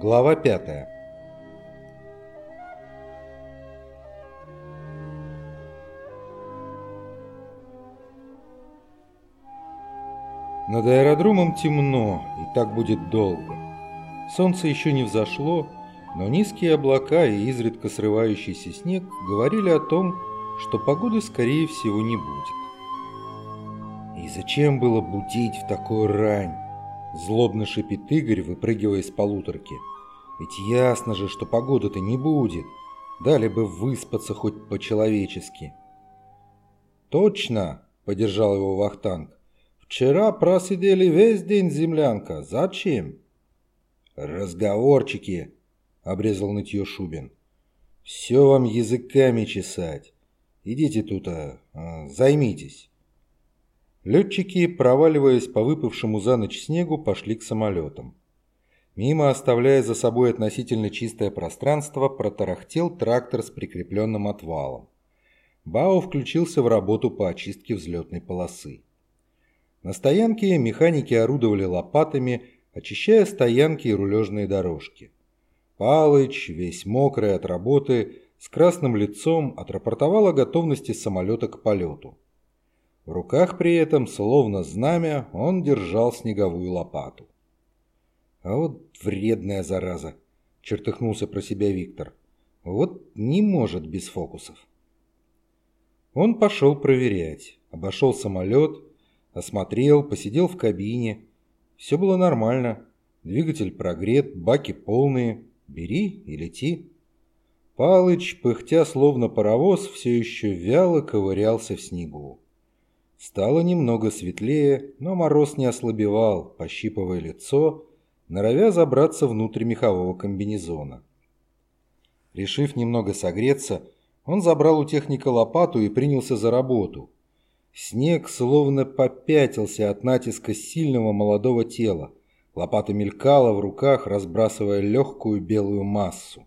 Глава пятая. Над аэродромом темно, и так будет долго. Солнце еще не взошло, но низкие облака и изредка срывающийся снег говорили о том, что погоды, скорее всего, не будет. И зачем было будить в такую рань? Злобно шипит Игорь, выпрыгивая из полуторки. Ведь ясно же, что погоды-то не будет. Дали бы выспаться хоть по-человечески. Точно, поддержал его Вахтанг. Вчера просидели весь день землянка. Зачем? Разговорчики, обрезал нытье Шубин. Все вам языками чесать. Идите тут, а, займитесь. Летчики, проваливаясь по выпавшему за ночь снегу, пошли к самолетам. Мимо, оставляя за собой относительно чистое пространство, протарахтел трактор с прикрепленным отвалом. Бао включился в работу по очистке взлетной полосы. На стоянке механики орудовали лопатами, очищая стоянки и рулежные дорожки. Палыч, весь мокрый от работы, с красным лицом, отрапортовал о готовности самолета к полету. В руках при этом, словно знамя, он держал снеговую лопату. «А вот вредная зараза!» – чертыхнулся про себя Виктор. «Вот не может без фокусов». Он пошел проверять. Обошел самолет, осмотрел, посидел в кабине. Все было нормально. Двигатель прогрет, баки полные. Бери и лети. Палыч, пыхтя словно паровоз, все еще вяло ковырялся в снегу. Стало немного светлее, но мороз не ослабевал, пощипывая лицо, норовя забраться внутрь мехового комбинезона. Решив немного согреться, он забрал у техника лопату и принялся за работу. Снег словно попятился от натиска сильного молодого тела. Лопата мелькала в руках, разбрасывая легкую белую массу.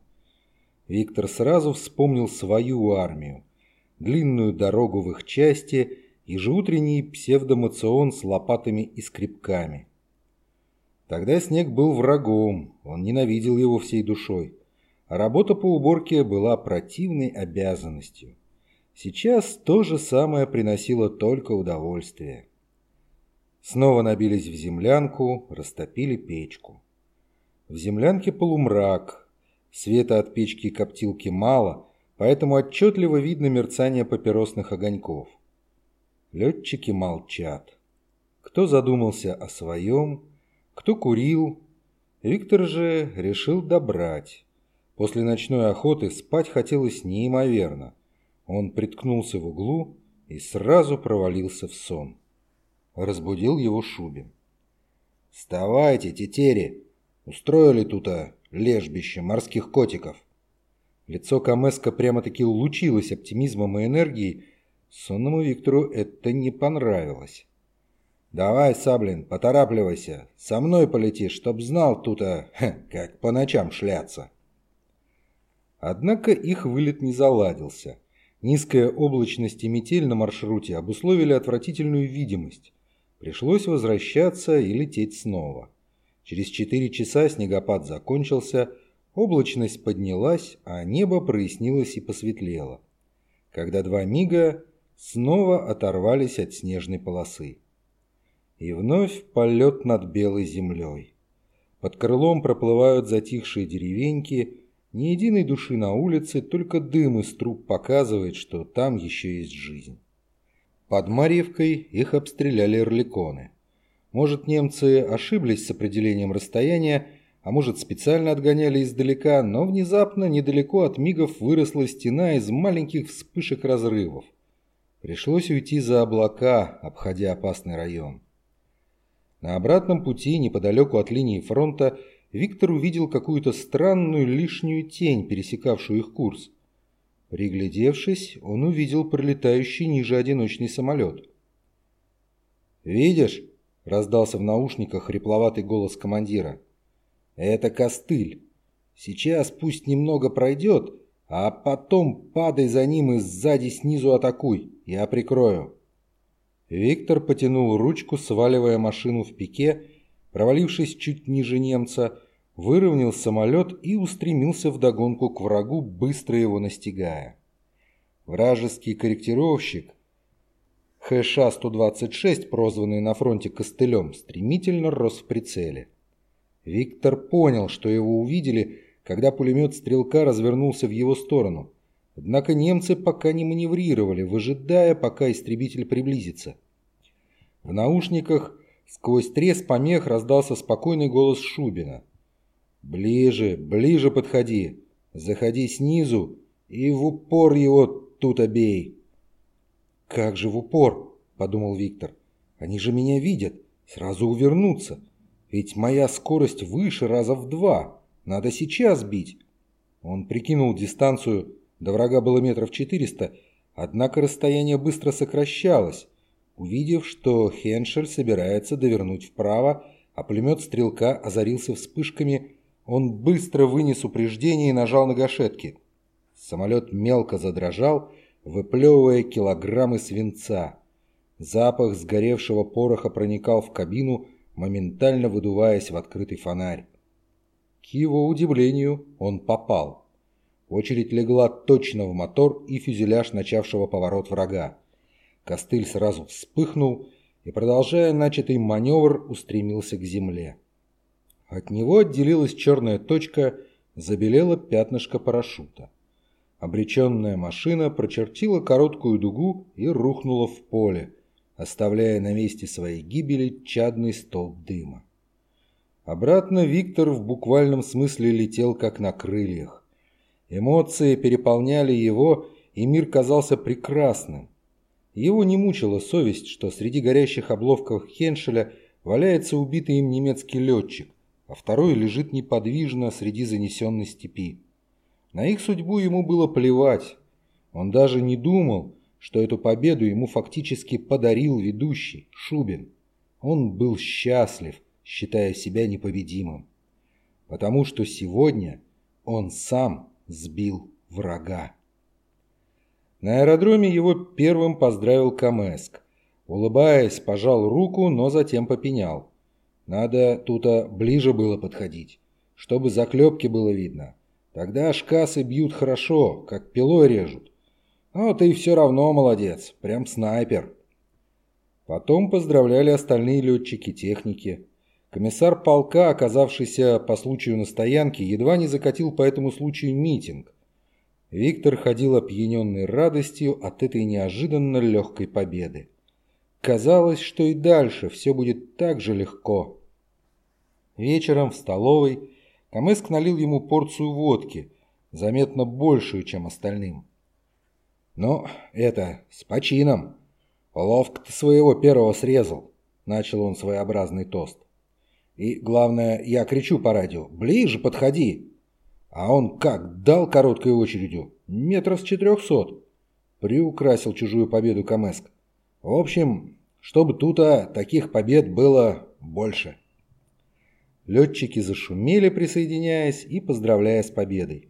Виктор сразу вспомнил свою армию. Длинную дорогу в их части ежеутренний псевдомацион с лопатами и скребками. Тогда снег был врагом, он ненавидел его всей душой, а работа по уборке была противной обязанностью. Сейчас то же самое приносило только удовольствие. Снова набились в землянку, растопили печку. В землянке полумрак, света от печки и коптилки мало, поэтому отчетливо видно мерцание папиросных огоньков. Летчики молчат. Кто задумался о своем, кто курил. Виктор же решил добрать. После ночной охоты спать хотелось неимоверно. Он приткнулся в углу и сразу провалился в сон. Разбудил его Шубин. «Вставайте, тетери! Устроили тут а, лежбище морских котиков!» Лицо Камеска прямо-таки лучилось оптимизмом и энергией, Сонному Виктору это не понравилось. «Давай, Саблин, поторапливайся. Со мной полетишь, чтоб знал тут-то, как по ночам шляться». Однако их вылет не заладился. Низкая облачность и метель на маршруте обусловили отвратительную видимость. Пришлось возвращаться и лететь снова. Через четыре часа снегопад закончился, облачность поднялась, а небо прояснилось и посветлело. Когда два мига снова оторвались от снежной полосы. И вновь полет над белой землей. Под крылом проплывают затихшие деревеньки, ни единой души на улице, только дым из труб показывает, что там еще есть жизнь. Под Марьевкой их обстреляли орликоны. Может, немцы ошиблись с определением расстояния, а может, специально отгоняли издалека, но внезапно недалеко от мигов выросла стена из маленьких вспышек разрывов. Пришлось уйти за облака, обходя опасный район. На обратном пути, неподалеку от линии фронта, Виктор увидел какую-то странную лишнюю тень, пересекавшую их курс. Приглядевшись, он увидел пролетающий ниже одиночный самолет. «Видишь?» – раздался в наушниках хрипловатый голос командира. «Это костыль. Сейчас пусть немного пройдет, а потом падай за ним и сзади снизу атакуй. Я прикрою». Виктор потянул ручку, сваливая машину в пике. Провалившись чуть ниже немца, выровнял самолет и устремился вдогонку к врагу, быстро его настигая. Вражеский корректировщик ХШ-126, прозванный на фронте «Костылем», стремительно рос в прицеле. Виктор понял, что его увидели, когда пулемет стрелка развернулся в его сторону. Однако немцы пока не маневрировали, выжидая, пока истребитель приблизится. В наушниках сквозь треск помех раздался спокойный голос Шубина. «Ближе, ближе подходи, заходи снизу и в упор его тут обей». «Как же в упор?» – подумал Виктор. «Они же меня видят, сразу увернуться. Ведь моя скорость выше раза в два. Надо сейчас бить». Он прикинул дистанцию, до врага было метров четыреста, однако расстояние быстро сокращалось. Увидев, что Хеншель собирается довернуть вправо, а пулемет стрелка озарился вспышками, он быстро вынес упреждение и нажал на гашетки. Самолет мелко задрожал, выплевывая килограммы свинца. Запах сгоревшего пороха проникал в кабину, моментально выдуваясь в открытый фонарь. К его удивлению, он попал. Очередь легла точно в мотор и фюзеляж начавшего поворот врага. Костыль сразу вспыхнул и, продолжая начатый маневр, устремился к земле. От него отделилась черная точка, забелело пятнышко парашюта. Обреченная машина прочертила короткую дугу и рухнула в поле, оставляя на месте своей гибели чадный столб дыма. Обратно Виктор в буквальном смысле летел как на крыльях. Эмоции переполняли его, и мир казался прекрасным. Его не мучила совесть, что среди горящих обловков Хеншеля валяется убитый им немецкий летчик, а второй лежит неподвижно среди занесенной степи. На их судьбу ему было плевать. Он даже не думал, что эту победу ему фактически подарил ведущий, Шубин. Он был счастлив, считая себя непобедимым. Потому что сегодня он сам сбил врага. На аэродроме его первым поздравил Камеск. Улыбаясь, пожал руку, но затем попенял. Надо тут ближе было подходить, чтобы заклепки было видно. Тогда шкасы бьют хорошо, как пилой режут. Но ты все равно молодец, прям снайпер. Потом поздравляли остальные летчики техники. Комиссар полка, оказавшийся по случаю на стоянке, едва не закатил по этому случаю митинг. Виктор ходил опьяненный радостью от этой неожиданно легкой победы. Казалось, что и дальше все будет так же легко. Вечером в столовой Камыск налил ему порцию водки, заметно большую, чем остальным. «Ну, это, с почином. Ловко ты своего первого срезал», — начал он своеобразный тост. «И, главное, я кричу по радио, ближе подходи». А он как дал короткой очередью, метров с четырехсот. Приукрасил чужую победу Камеск. В общем, чтобы тут а, таких побед было больше. Летчики зашумели, присоединяясь и поздравляя с победой.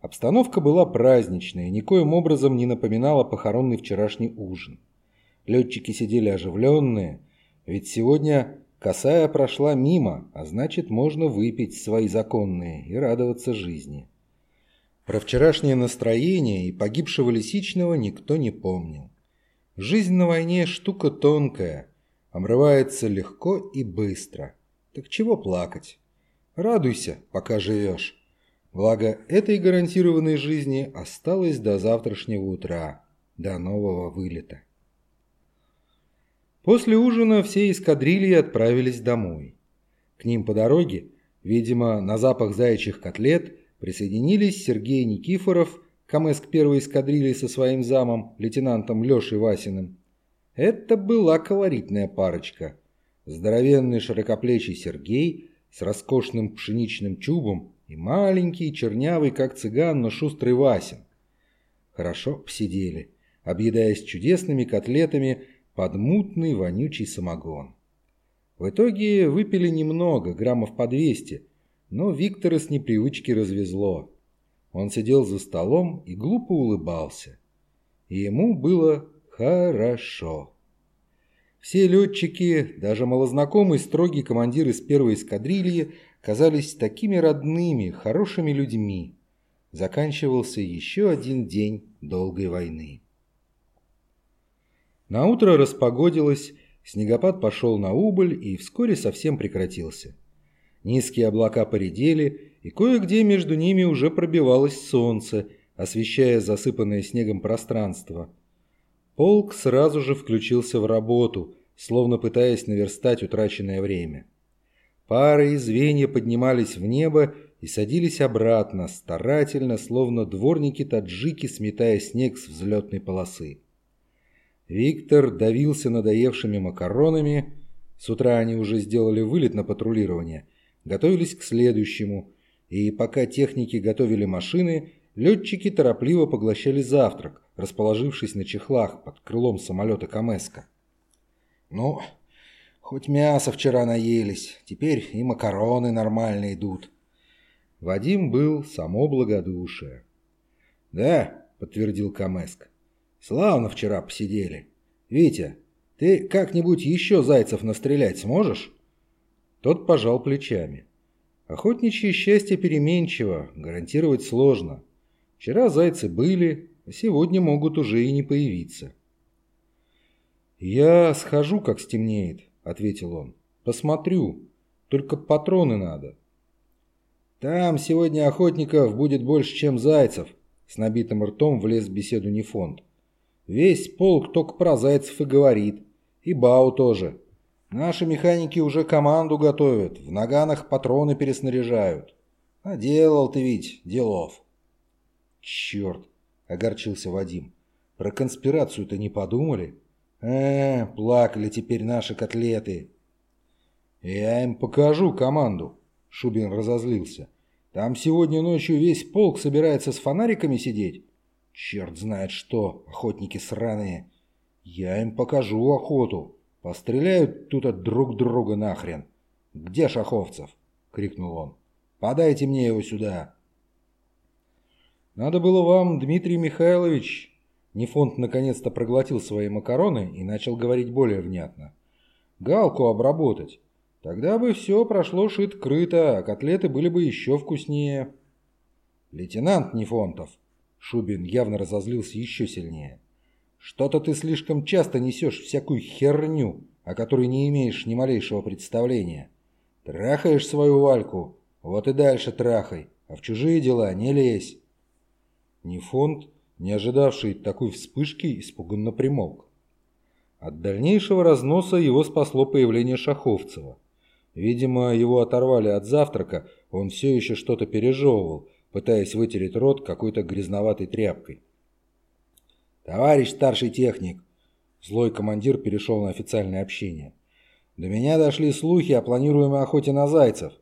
Обстановка была праздничная, никоим образом не напоминала похоронный вчерашний ужин. Летчики сидели оживленные, ведь сегодня косая прошла мимо, а значит можно выпить свои законные и радоваться жизни. Про вчерашнее настроение и погибшего Лисичного никто не помнил. Жизнь на войне штука тонкая, омрывается легко и быстро – так чего плакать? Радуйся, пока живешь. Благо, этой гарантированной жизни осталось до завтрашнего утра, до нового вылета. После ужина все эскадрильи отправились домой. К ним по дороге, видимо, на запах заячьих котлет, присоединились Сергей Никифоров, Камэск первой эскадрильи со своим замом, лейтенантом Лешей Васиным. Это была колоритная парочка – здоровенный широкоплечий Сергей с роскошным пшеничным чубом и маленький, чернявый, как цыган, но шустрый Васин. Хорошо посидели, объедаясь чудесными котлетами под мутный вонючий самогон. В итоге выпили немного, граммов по 200, но Виктора с непривычки развезло. Он сидел за столом и глупо улыбался. И ему было хорошо. Все летчики, даже малознакомый строгий командир из первой эскадрильи, казались такими родными, хорошими людьми. Заканчивался еще один день долгой войны. На утро распогодилось, снегопад пошел на убыль и вскоре совсем прекратился. Низкие облака поредели, и кое-где между ними уже пробивалось солнце, освещая засыпанное снегом пространство. Полк сразу же включился в работу, словно пытаясь наверстать утраченное время. Пары и звенья поднимались в небо и садились обратно, старательно, словно дворники-таджики, сметая снег с взлетной полосы. Виктор давился надоевшими макаронами, с утра они уже сделали вылет на патрулирование, готовились к следующему, и пока техники готовили машины, летчики торопливо поглощали завтрак, расположившись на чехлах под крылом самолета Камеска. «Ну, хоть мясо вчера наелись, теперь и макароны нормально идут». Вадим был само благодушие. «Да», — подтвердил Камеск, — «славно вчера посидели. Витя, ты как-нибудь еще зайцев настрелять сможешь?» Тот пожал плечами. Охотничье счастье переменчиво, гарантировать сложно. Вчера зайцы были, а сегодня могут уже и не появиться. «Я схожу, как стемнеет», — ответил он. «Посмотрю. Только патроны надо». «Там сегодня охотников будет больше, чем зайцев», — с набитым ртом влез в беседу Нефонт. «Весь полк только про зайцев и говорит. И Бау тоже. Наши механики уже команду готовят, в наганах патроны переснаряжают. А делал ты ведь делов. Черт, огорчился Вадим. Про конспирацию-то не подумали? Э, плакали теперь наши котлеты. Я им покажу команду, Шубин разозлился. Там сегодня ночью весь полк собирается с фонариками сидеть. Черт знает что, охотники сраные. Я им покажу охоту. «Постреляют тут от друг друга нахрен! Где Шаховцев?» — крикнул он. «Подайте мне его сюда!» «Надо было вам, Дмитрий Михайлович...» Нефонт наконец-то проглотил свои макароны и начал говорить более внятно. «Галку обработать. Тогда бы все прошло шит-крыто, а котлеты были бы еще вкуснее». «Лейтенант Нефонтов!» Шубин явно разозлился еще сильнее. Что-то ты слишком часто несешь всякую херню, о которой не имеешь ни малейшего представления. Трахаешь свою Вальку, вот и дальше трахай, а в чужие дела не лезь. Нефонт, не ожидавший такой вспышки, испуганно примолк. От дальнейшего разноса его спасло появление Шаховцева. Видимо, его оторвали от завтрака, он все еще что-то пережевывал, пытаясь вытереть рот какой-то грязноватой тряпкой. «Товарищ старший техник!» Злой командир перешел на официальное общение. «До меня дошли слухи о планируемой охоте на зайцев.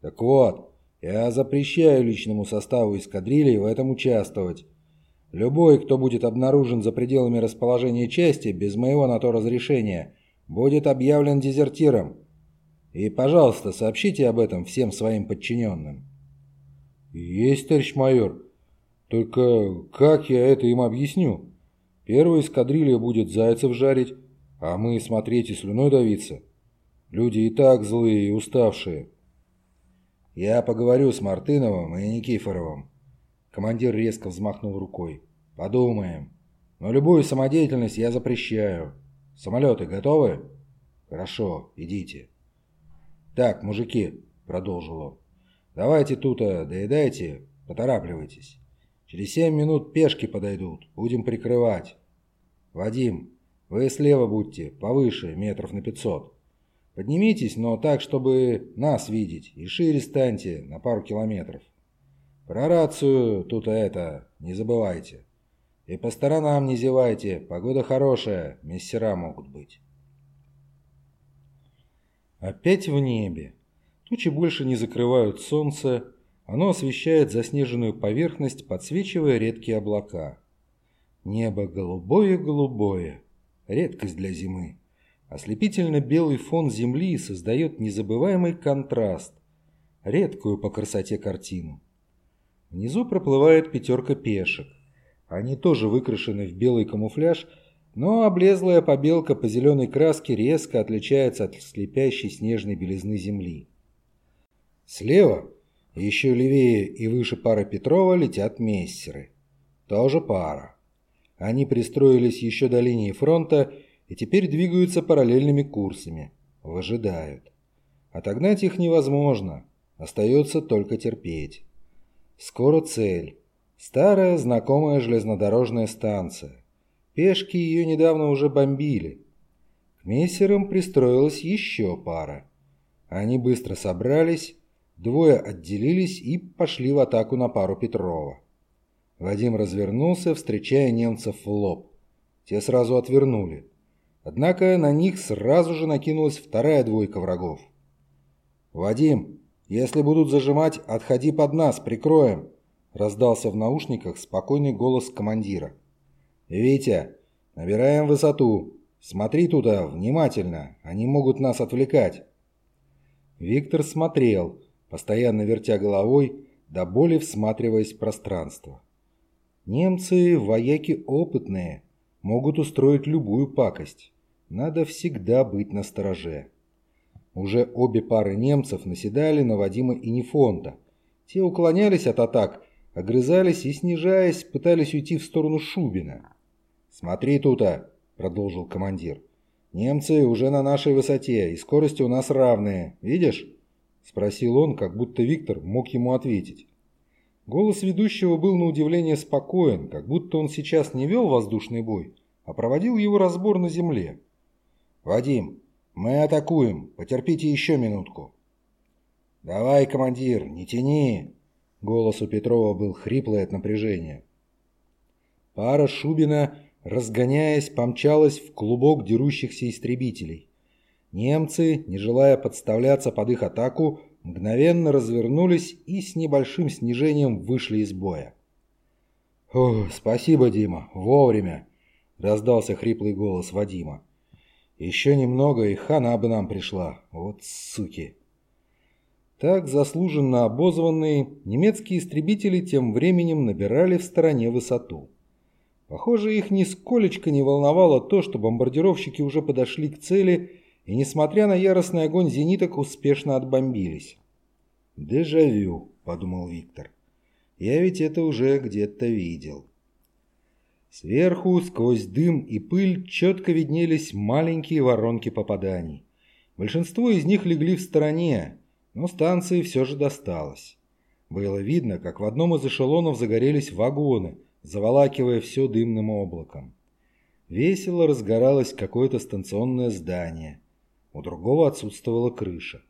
Так вот, я запрещаю личному составу эскадрильи в этом участвовать. Любой, кто будет обнаружен за пределами расположения части, без моего на то разрешения, будет объявлен дезертиром. И, пожалуйста, сообщите об этом всем своим подчиненным». «Есть, товарищ майор. Только как я это им объясню?» Первая эскадрилья будет зайцев жарить, а мы смотреть и слюной давиться. Люди и так злые и уставшие. Я поговорю с Мартыновым и Никифоровым. Командир резко взмахнул рукой. Подумаем. Но любую самодеятельность я запрещаю. Самолеты готовы? Хорошо, идите. Так, мужики, продолжил он. Давайте тут а, доедайте, поторапливайтесь. Через семь минут пешки подойдут, будем прикрывать. Вадим, вы слева будьте, повыше, метров на пятьсот. Поднимитесь, но так, чтобы нас видеть, и шире станьте на пару километров. Про рацию тут это, не забывайте. И по сторонам не зевайте, погода хорошая, мессера могут быть. Опять в небе. Тучи больше не закрывают солнце, оно освещает заснеженную поверхность, подсвечивая редкие облака. Небо голубое-голубое, редкость для зимы. Ослепительно белый фон земли создает незабываемый контраст, редкую по красоте картину. Внизу проплывает пятерка пешек. Они тоже выкрашены в белый камуфляж, но облезлая побелка по зеленой краске резко отличается от слепящей снежной белизны земли. Слева, еще левее и выше пары Петрова, летят мессеры. Тоже пара. Они пристроились еще до линии фронта и теперь двигаются параллельными курсами. Выжидают. Отогнать их невозможно. Остается только терпеть. Скоро цель. Старая знакомая железнодорожная станция. Пешки ее недавно уже бомбили. К мессерам пристроилась еще пара. Они быстро собрались, двое отделились и пошли в атаку на пару Петрова. Вадим развернулся, встречая немцев в лоб. Те сразу отвернули. Однако на них сразу же накинулась вторая двойка врагов. «Вадим, если будут зажимать, отходи под нас, прикроем!» раздался в наушниках спокойный голос командира. «Витя, набираем высоту. Смотри туда, внимательно, они могут нас отвлекать». Виктор смотрел, постоянно вертя головой, до боли всматриваясь в пространство. Немцы – вояки опытные, могут устроить любую пакость. Надо всегда быть настороже. Уже обе пары немцев наседали на Вадима и Нефонта. Те уклонялись от атак, огрызались и, снижаясь, пытались уйти в сторону Шубина. «Смотри тута!» – продолжил командир. «Немцы уже на нашей высоте, и скорости у нас равные. Видишь?» – спросил он, как будто Виктор мог ему ответить. Голос ведущего был на удивление спокоен, как будто он сейчас не вел воздушный бой, а проводил его разбор на земле. «Вадим, мы атакуем. Потерпите еще минутку». «Давай, командир, не тяни!» Голос у Петрова был хриплый от напряжения. Пара Шубина, разгоняясь, помчалась в клубок дерущихся истребителей. Немцы, не желая подставляться под их атаку, мгновенно развернулись и с небольшим снижением вышли из боя. «О, спасибо, Дима, вовремя!» – раздался хриплый голос Вадима. «Еще немного, и хана бы нам пришла. Вот суки!» Так заслуженно обозванные немецкие истребители тем временем набирали в стороне высоту. Похоже, их нисколечко не волновало то, что бомбардировщики уже подошли к цели и, несмотря на яростный огонь зениток, успешно отбомбились. «Дежавю», — подумал Виктор. «Я ведь это уже где-то видел». Сверху, сквозь дым и пыль, четко виднелись маленькие воронки попаданий. Большинство из них легли в стороне, но станции все же досталось. Было видно, как в одном из эшелонов загорелись вагоны, заволакивая все дымным облаком. Весело разгоралось какое-то станционное здание. У другого отсутствовала крыша.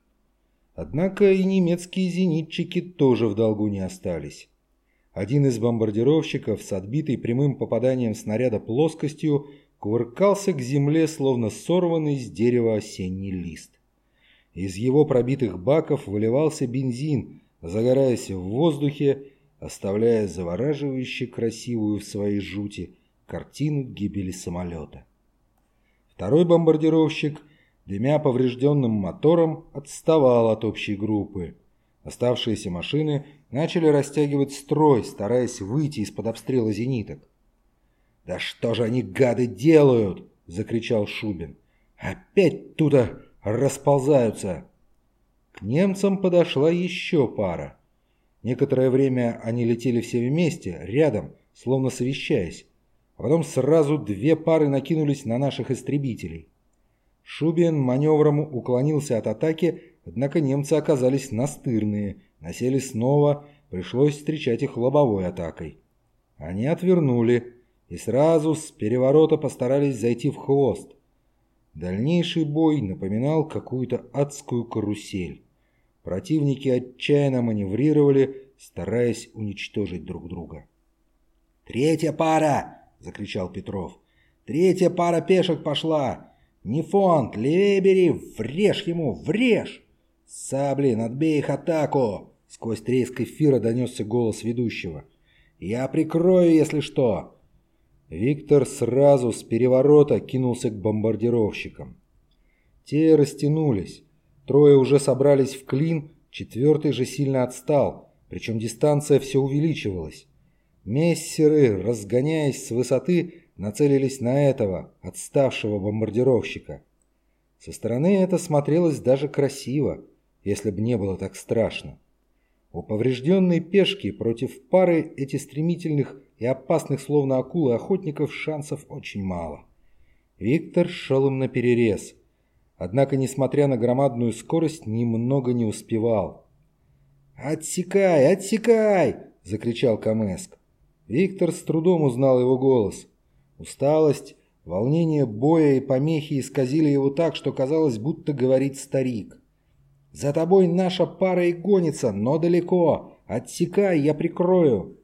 Однако и немецкие зенитчики тоже в долгу не остались. Один из бомбардировщиков с отбитой прямым попаданием снаряда плоскостью кувыркался к земле, словно сорванный с дерева осенний лист. Из его пробитых баков выливался бензин, загораясь в воздухе, оставляя завораживающе красивую в своей жути картину гибели самолета. Второй бомбардировщик дымя поврежденным мотором, отставал от общей группы. Оставшиеся машины начали растягивать строй, стараясь выйти из-под обстрела зениток. «Да что же они, гады, делают?» – закричал Шубин. «Опять туда расползаются!» К немцам подошла еще пара. Некоторое время они летели все вместе, рядом, словно совещаясь. А потом сразу две пары накинулись на наших истребителей. Шубин маневром уклонился от атаки, однако немцы оказались настырные, насели снова, пришлось встречать их лобовой атакой. Они отвернули и сразу с переворота постарались зайти в хвост. Дальнейший бой напоминал какую-то адскую карусель. Противники отчаянно маневрировали, стараясь уничтожить друг друга. «Третья пара!» – закричал Петров. «Третья пара пешек пошла! «Не фонд, левее бери, врежь ему, врежь!» «Саблин, отбей их атаку!» Сквозь треск эфира донесся голос ведущего. «Я прикрою, если что!» Виктор сразу с переворота кинулся к бомбардировщикам. Те растянулись. Трое уже собрались в клин, четвертый же сильно отстал, причем дистанция все увеличивалась. Мессеры, разгоняясь с высоты, нацелились на этого, отставшего бомбардировщика. Со стороны это смотрелось даже красиво. если бы не было так страшно. У поврежденной пешки против пары эти стремительных и опасных, словно акулы, охотников шансов очень мало. Виктор шел им на перерез. Однако, несмотря на громадную скорость, немного не успевал. «Отсекай, отсекай!» – закричал Камеск. Виктор с трудом узнал его голос. Усталость, волнение боя и помехи исказили его так, что казалось, будто говорит старик. «За тобой наша пара и гонится, но далеко. Отсекай, я прикрою».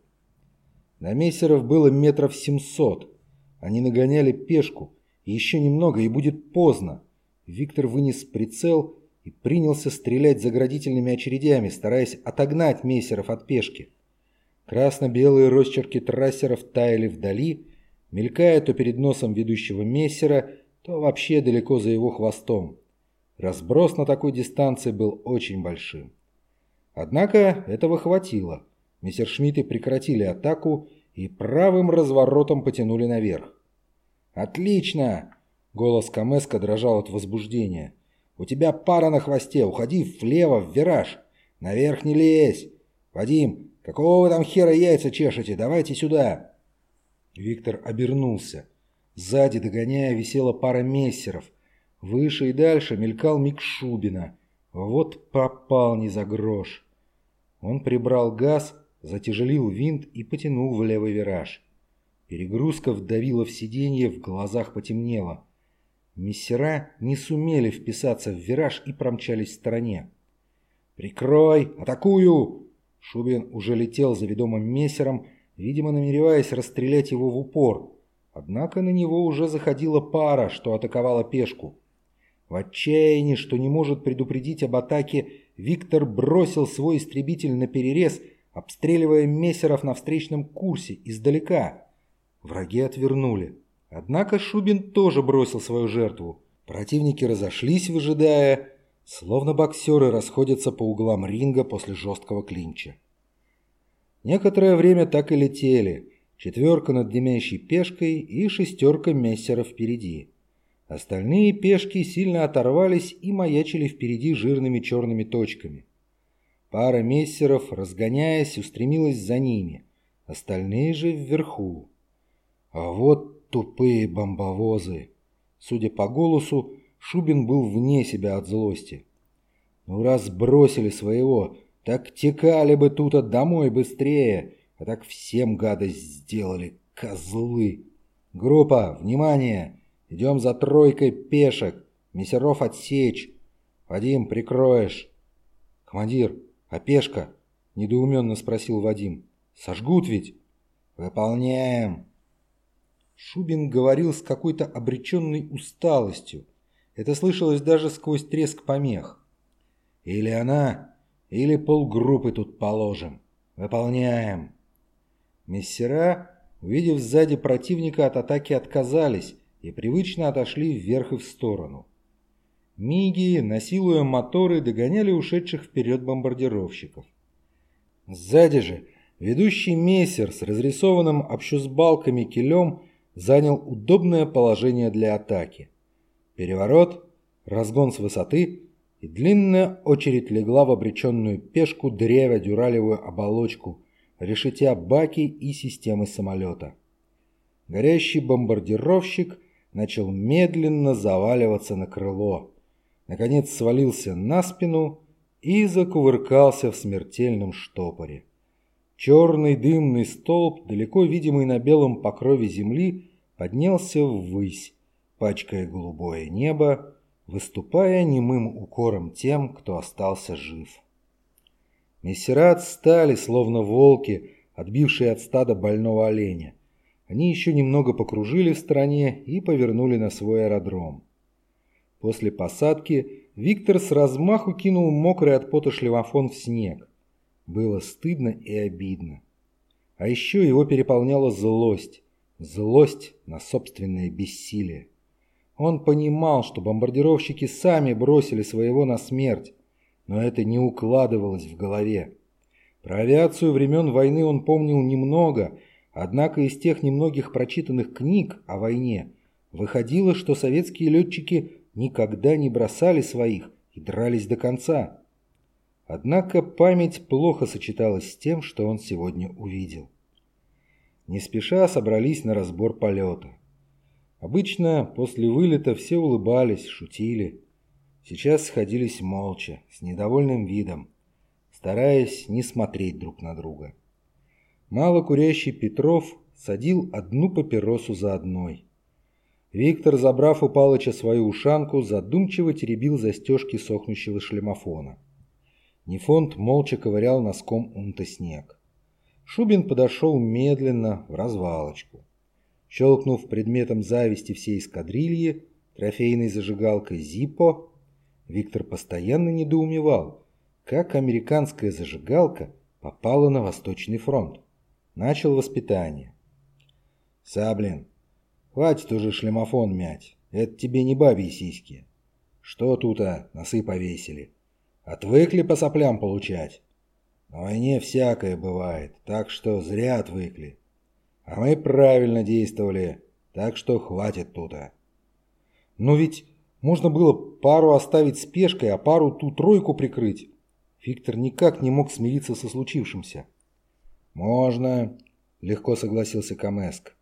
До мессеров было метров семьсот. Они нагоняли пешку. Еще немного, и будет поздно. Виктор вынес прицел и принялся стрелять заградительными очередями, стараясь отогнать мессеров от пешки. Красно-белые росчерки трассеров таяли вдали, мелькая то перед носом ведущего мессера, то вообще далеко за его хвостом. Разброс на такой дистанции был очень большим. Однако этого хватило. Мессершмитты прекратили атаку и правым разворотом потянули наверх. «Отлично!» — голос Камеска дрожал от возбуждения. «У тебя пара на хвосте, уходи влево, в вираж. Наверх не лезь. Вадим, какого вы там хера яйца чешете? Давайте сюда!» Виктор обернулся. Сзади, догоняя, висела пара мессеров. Выше и дальше мелькал миг Шубина. Вот попал не за грош. Он прибрал газ, затяжелил винт и потянул в левый вираж. Перегрузка вдавила в сиденье, в глазах потемнело. Мессера не сумели вписаться в вираж и промчались в стороне. «Прикрой! Атакую!» Шубин уже летел за ведомым мессером, видимо, намереваясь расстрелять его в упор. Однако на него уже заходила пара, что атаковала пешку. В отчаянии, что не может предупредить об атаке, Виктор бросил свой истребитель на перерез, обстреливая мессеров на встречном курсе издалека. Враги отвернули. Однако Шубин тоже бросил свою жертву. Противники разошлись, выжидая, словно боксеры расходятся по углам ринга после жесткого клинча. Некоторое время так и летели. Четверка над дымящей пешкой и шестерка мессеров впереди. Остальные пешки сильно оторвались и маячили впереди жирными черными точками. Пара мессеров, разгоняясь, устремилась за ними. Остальные же вверху. А вот тупые бомбовозы. Судя по голосу, Шубин был вне себя от злости. Ну раз бросили своего, так текали бы тут от домой быстрее, а так всем гадость сделали, козлы. Группа, внимание! Идем за тройкой пешек, мессеров отсечь. Вадим, прикроешь. Командир, а пешка? Недоуменно спросил Вадим. Сожгут ведь? Выполняем. Шубин говорил с какой-то обреченной усталостью. Это слышалось даже сквозь треск помех. «Или она, или полгруппы тут положим. Выполняем». Мессера, увидев сзади противника, от атаки отказались и привычно отошли вверх и в сторону. Миги, насилуя моторы, догоняли ушедших вперед бомбардировщиков. Сзади же ведущий мессер с разрисованным общусбалками килем занял удобное положение для атаки. Переворот, разгон с высоты, и длинная очередь легла в обреченную пешку древя дюралевую оболочку, решетя баки и системы самолета. Горящий бомбардировщик начал медленно заваливаться на крыло. Наконец свалился на спину и закувыркался в смертельном штопоре. Черный дымный столб, далеко видимый на белом покрове земли, поднялся ввысь, пачкая голубое небо, выступая немым укором тем, кто остался жив. Мессера отстали, словно волки, отбившие от стада больного оленя. Они еще немного покружили в стороне и повернули на свой аэродром. После посадки Виктор с размаху кинул мокрый от пота шлемофон в снег. Было стыдно и обидно. А еще его переполняла злость. Злость на собственное бессилие. Он понимал, что бомбардировщики сами бросили своего на смерть, но это не укладывалось в голове. Про авиацию времен войны он помнил немного, однако из тех немногих прочитанных книг о войне выходило, что советские летчики никогда не бросали своих и дрались до конца. Однако память плохо сочеталась с тем, что он сегодня увидел. Не спеша собрались на разбор полета. Обычно после вылета все улыбались, шутили. Сейчас сходились молча, с недовольным видом, стараясь не смотреть друг на друга. Малокурящий Петров садил одну папиросу за одной. Виктор, забрав у Палыча свою ушанку, задумчиво теребил застежки сохнущего шлемофона. Нефонт молча ковырял носком унта снег. Шубин подошел медленно, в развалочку. Щелкнув предметом зависти всей эскадрильи, трофейной зажигалкой «Зиппо», Виктор постоянно недоумевал, как американская зажигалка попала на Восточный фронт. Начал воспитание. «Саблин, хватит уже шлемофон мять, это тебе не бабьи сиськи. Что тут, а, носы повесили?» Отвыкли по соплям получать? На войне всякое бывает, так что зря отвыкли. А мы правильно действовали, так что хватит тута. Но ведь можно было пару оставить спешкой, а пару ту тройку прикрыть. Виктор никак не мог смириться со случившимся. «Можно», — легко согласился Камеск.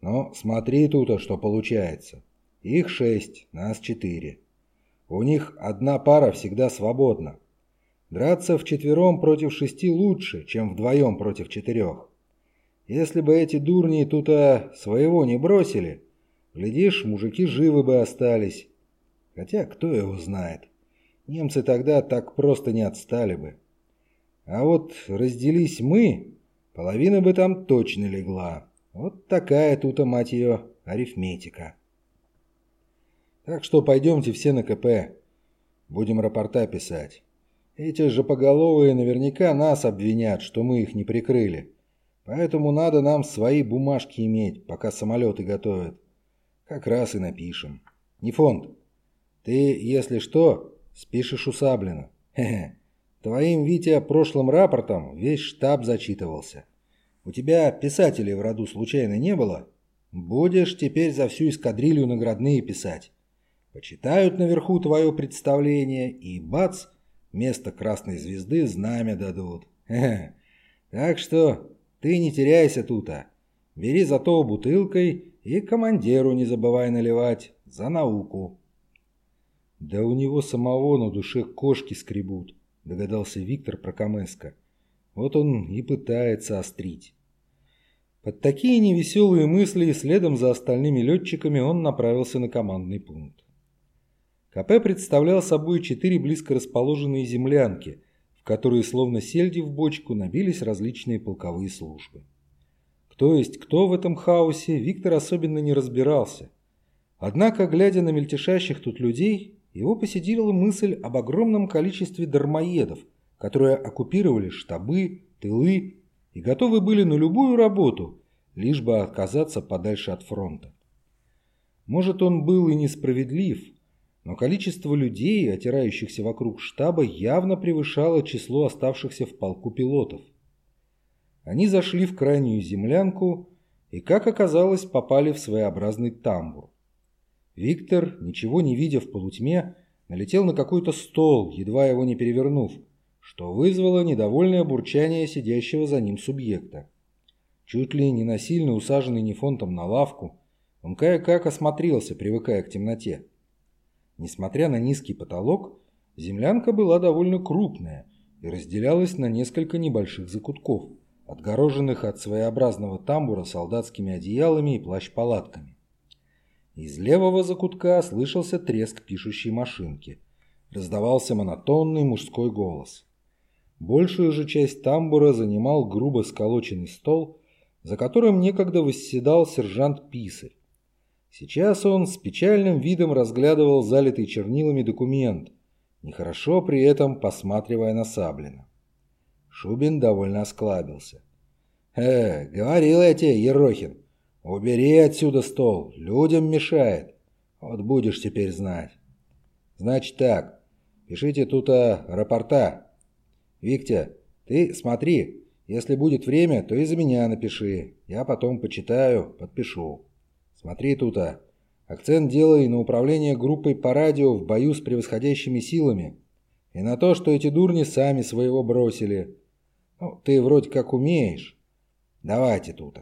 «Но смотри тут, что получается. Их шесть, нас четыре. У них одна пара всегда свободна. Драться вчетвером против шести лучше, чем вдвоем против четырех. Если бы эти дурни тут а, своего не бросили, глядишь, мужики живы бы остались. Хотя кто его знает. Немцы тогда так просто не отстали бы. А вот разделись мы, половина бы там точно легла. Вот такая тут, мать ее, арифметика. Так что пойдемте все на КП. Будем рапорта писать. Эти же поголовые наверняка нас обвинят, что мы их не прикрыли. Поэтому надо нам свои бумажки иметь, пока самолеты готовят. Как раз и напишем. Не фонд. Ты, если что, спишешь у Саблина. Хе-хе. Твоим, Витя, прошлым рапортом весь штаб зачитывался. У тебя писателей в роду случайно не было? Будешь теперь за всю эскадрилью наградные писать. Почитают наверху твое представление и бац, вместо красной звезды знамя дадут. Так что ты не теряйся тута. Бери зато бутылкой и командиру не забывай наливать. За науку. Да у него самого на душе кошки скребут, догадался Виктор Прокомеско. Вот он и пытается острить. Под такие невеселые мысли следом за остальными летчиками он направился на командный пункт. КП представлял собой четыре близко расположенные землянки, которые словно сельди в бочку набились различные полковые службы. Кто есть кто в этом хаосе, Виктор особенно не разбирался. Однако, глядя на мельтешащих тут людей, его посетила мысль об огромном количестве дармоедов, которые оккупировали штабы, тылы и готовы были на любую работу, лишь бы отказаться подальше от фронта. Может, он был и несправедлив, но количество людей, отирающихся вокруг штаба, явно превышало число оставшихся в полку пилотов. Они зашли в крайнюю землянку и, как оказалось, попали в своеобразный тамбур. Виктор, ничего не видя в полутьме, налетел на какой-то стол, едва его не перевернув, что вызвало недовольное бурчание сидящего за ним субъекта. Чуть ли не насильно усаженный Нефонтом на лавку, он кое-как осмотрелся, привыкая к темноте. Несмотря на низкий потолок, землянка была довольно крупная и разделялась на несколько небольших закутков, отгороженных от своеобразного тамбура солдатскими одеялами и плащ-палатками. Из левого закутка слышался треск пишущей машинки. Раздавался монотонный мужской голос. Большую же часть тамбура занимал грубо сколоченный стол, за которым некогда восседал сержант Писарь. Сейчас он с печальным видом разглядывал залитый чернилами документ, нехорошо при этом посматривая на Саблина. Шубин довольно осклабился. «Э, говорил я тебе, Ерохин, убери отсюда стол, людям мешает. Вот будешь теперь знать. Значит так, пишите тут а, рапорта. Виктя, ты смотри, если будет время, то и за меня напиши. Я потом почитаю, подпишу. Смотри тут-а. Акцент делай на управление группой по радио в бою с превосходящими силами. И на то, что эти дурни сами своего бросили. Ну, ты вроде как умеешь. Давайте тут.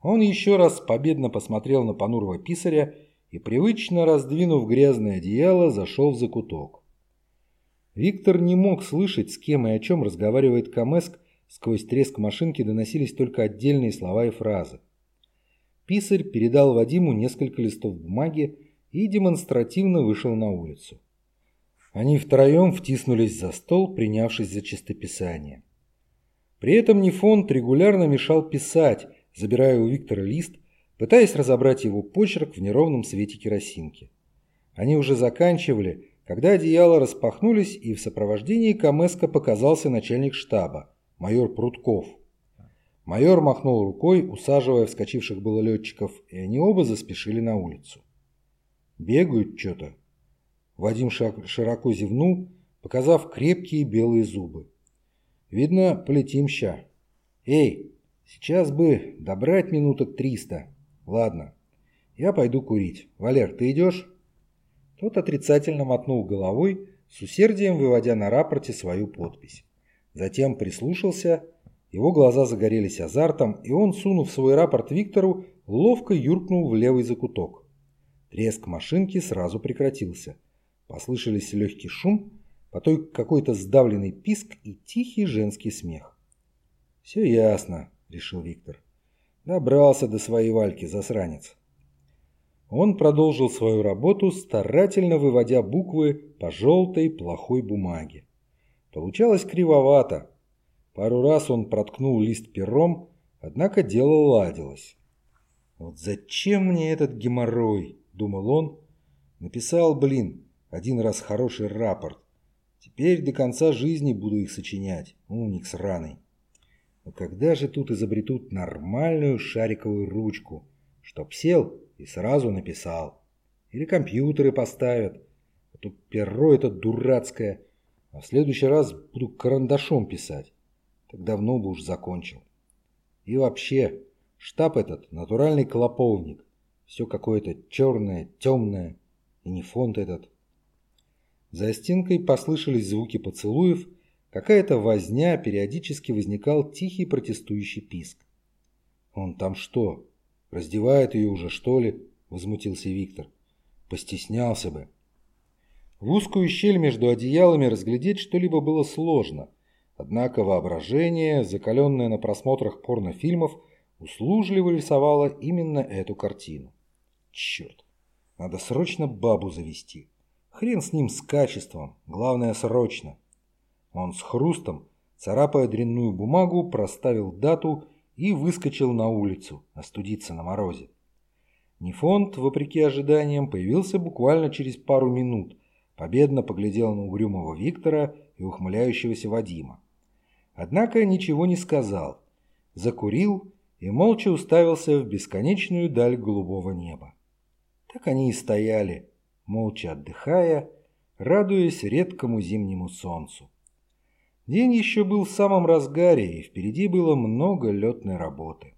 Он еще раз победно посмотрел на понурого писаря и, привычно раздвинув грязное одеяло, зашел в закуток. Виктор не мог слышать, с кем и о чем разговаривает Камеск, сквозь треск машинки доносились только отдельные слова и фразы. Писарь передал Вадиму несколько листов бумаги и демонстративно вышел на улицу. Они втроем втиснулись за стол, принявшись за чистописание. При этом Нефонт регулярно мешал писать, забирая у Виктора лист, пытаясь разобрать его почерк в неровном свете керосинки. Они уже заканчивали, когда одеяла распахнулись, и в сопровождении Камеска показался начальник штаба, майор Прутков. Майор махнул рукой, усаживая вскочивших было летчиков, и они оба заспешили на улицу. «Бегают что-то». Вадим широко зевнул, показав крепкие белые зубы. «Видно, полетим ща. Эй, сейчас бы добрать минуток триста. Ладно, я пойду курить. Валер, ты идешь?» Тот отрицательно мотнул головой, с усердием выводя на рапорте свою подпись. Затем прислушался, его глаза загорелись азартом, и он, сунув свой рапорт Виктору, ловко юркнул в левый закуток. Треск машинки сразу прекратился. Послышались легкий шум, потом какой-то сдавленный писк и тихий женский смех. «Все ясно», — решил Виктор. «Добрался до своей вальки, засранец». Он продолжил свою работу, старательно выводя буквы по желтой плохой бумаге. Получалось кривовато. Пару раз он проткнул лист пером, однако дело ладилось. «Вот зачем мне этот геморрой?» – думал он. Написал, блин, один раз хороший рапорт. Теперь до конца жизни буду их сочинять. Умник сраный. Но когда же тут изобретут нормальную шариковую ручку, чтоб сел и сразу написал. Или компьютеры поставят. А то перо это дурацкое. А в следующий раз буду карандашом писать. Так давно бы уж закончил. И вообще, штаб этот натуральный клоповник. Все какое-то черное, темное. И не фонд этот. За стенкой послышались звуки поцелуев, какая-то возня, периодически возникал тихий протестующий писк. Он там что, Раздевает ее уже, что ли? Возмутился Виктор. Постеснялся бы. В узкую щель между одеялами разглядеть что-либо было сложно. Однако воображение, закаленное на просмотрах порнофильмов, услужливо рисовало именно эту картину. Черт, надо срочно бабу завести. Хрен с ним с качеством, главное срочно. Он с хрустом, царапая дрянную бумагу, проставил дату и выскочил на улицу, остудиться на морозе. Нефонт, вопреки ожиданиям, появился буквально через пару минут, победно поглядел на угрюмого Виктора и ухмыляющегося Вадима. Однако ничего не сказал, закурил и молча уставился в бесконечную даль голубого неба. Так они и стояли, молча отдыхая, радуясь редкому зимнему солнцу. День еще был в самом разгаре, и впереди было много летной работы.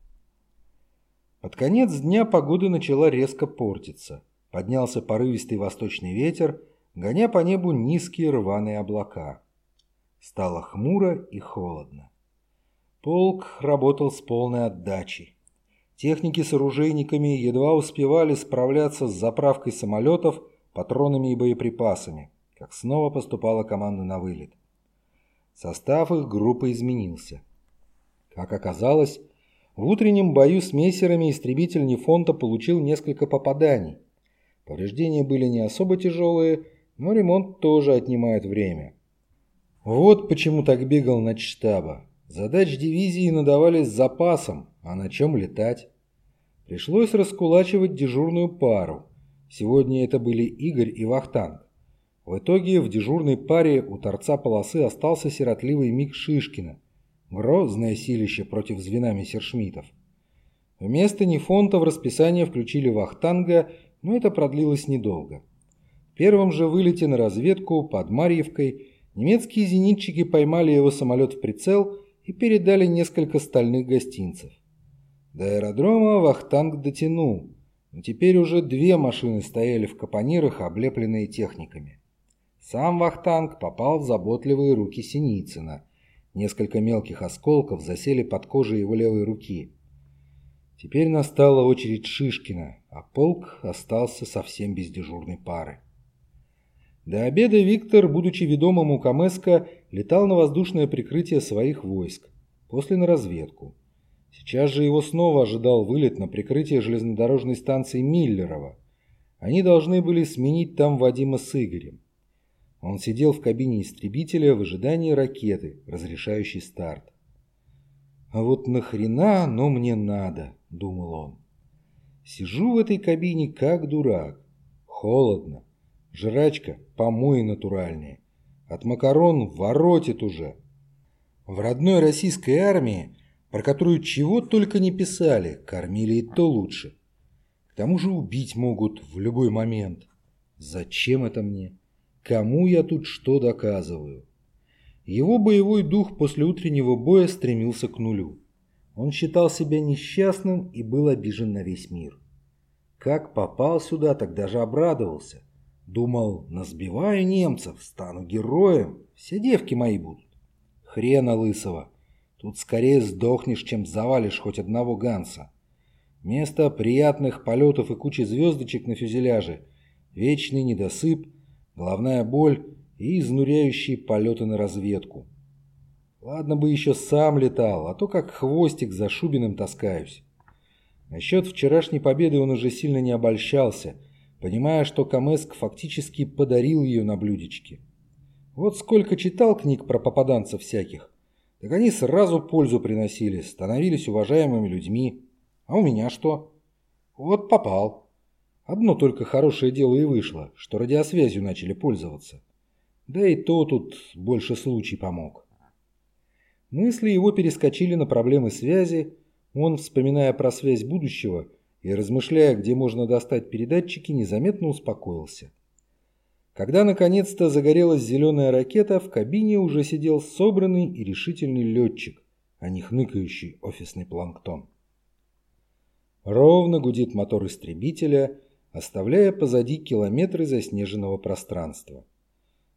Под конец дня погода начала резко портиться. Поднялся порывистый восточный ветер, гоня по небу низкие рваные облака. Стало хмуро и холодно. Полк работал с полной отдачей. Техники с оружейниками едва успевали справляться с заправкой самолетов, патронами и боеприпасами, как снова поступала команда на вылет. Состав их группы изменился. Как оказалось, в утреннем бою с мессерами истребитель Нефонта получил несколько попаданий. Повреждения были не особо тяжелые, но ремонт тоже отнимает время. Вот почему так бегал на штаба. Задач дивизии надавали с запасом, а на чем летать? Пришлось раскулачивать дежурную пару. Сегодня это были Игорь и Вахтанг. В итоге в дежурной паре у торца полосы остался сиротливый Мик Шишкина, грозное силище против звена мессершмиттов. Вместо Нефонта в расписание включили Вахтанга, но это продлилось недолго. В первом же вылете на разведку под Марьевкой немецкие зенитчики поймали его самолет в прицел и передали несколько стальных гостинцев. До аэродрома Вахтанг дотянул, но теперь уже две машины стояли в капонирах, облепленные техниками. Сам Вахтанг попал в заботливые руки Синицына. Несколько мелких осколков засели под кожей его левой руки. Теперь настала очередь Шишкина, а полк остался совсем без дежурной пары. До обеда Виктор, будучи ведомым у Камеска, летал на воздушное прикрытие своих войск, после на разведку. Сейчас же его снова ожидал вылет на прикрытие железнодорожной станции Миллерово. Они должны были сменить там Вадима с Игорем. Он сидел в кабине истребителя в ожидании ракеты, разрешающей старт. «А вот нахрена оно мне надо?» – думал он. «Сижу в этой кабине как дурак. Холодно. Жрачка помои натуральные. От макарон воротит уже. В родной российской армии, про которую чего только не писали, кормили и то лучше. К тому же убить могут в любой момент. Зачем это мне? Кому я тут что доказываю? Его боевой дух после утреннего боя стремился к нулю. Он считал себя несчастным и был обижен на весь мир. Как попал сюда, так даже обрадовался. Думал, насбиваю немцев, стану героем, все девки мои будут. Хрена лысого. Тут скорее сдохнешь, чем завалишь хоть одного Ганса. Вместо приятных полетов и кучи звездочек на фюзеляже, вечный недосып, головная боль и изнуряющие полеты на разведку. Ладно бы еще сам летал, а то как хвостик за Шубиным таскаюсь. Насчет вчерашней победы он уже сильно не обольщался – понимая, что Камеск фактически подарил ее на блюдечке. Вот сколько читал книг про попаданцев всяких, так они сразу пользу приносили, становились уважаемыми людьми. А у меня что? Вот попал. Одно только хорошее дело и вышло, что радиосвязью начали пользоваться. Да и то тут больше случай помог. Мысли его перескочили на проблемы связи, он, вспоминая про связь будущего, и, размышляя, где можно достать передатчики, незаметно успокоился. Когда наконец-то загорелась зеленая ракета, в кабине уже сидел собранный и решительный летчик, а не хныкающий офисный планктон. Ровно гудит мотор истребителя, оставляя позади километры заснеженного пространства.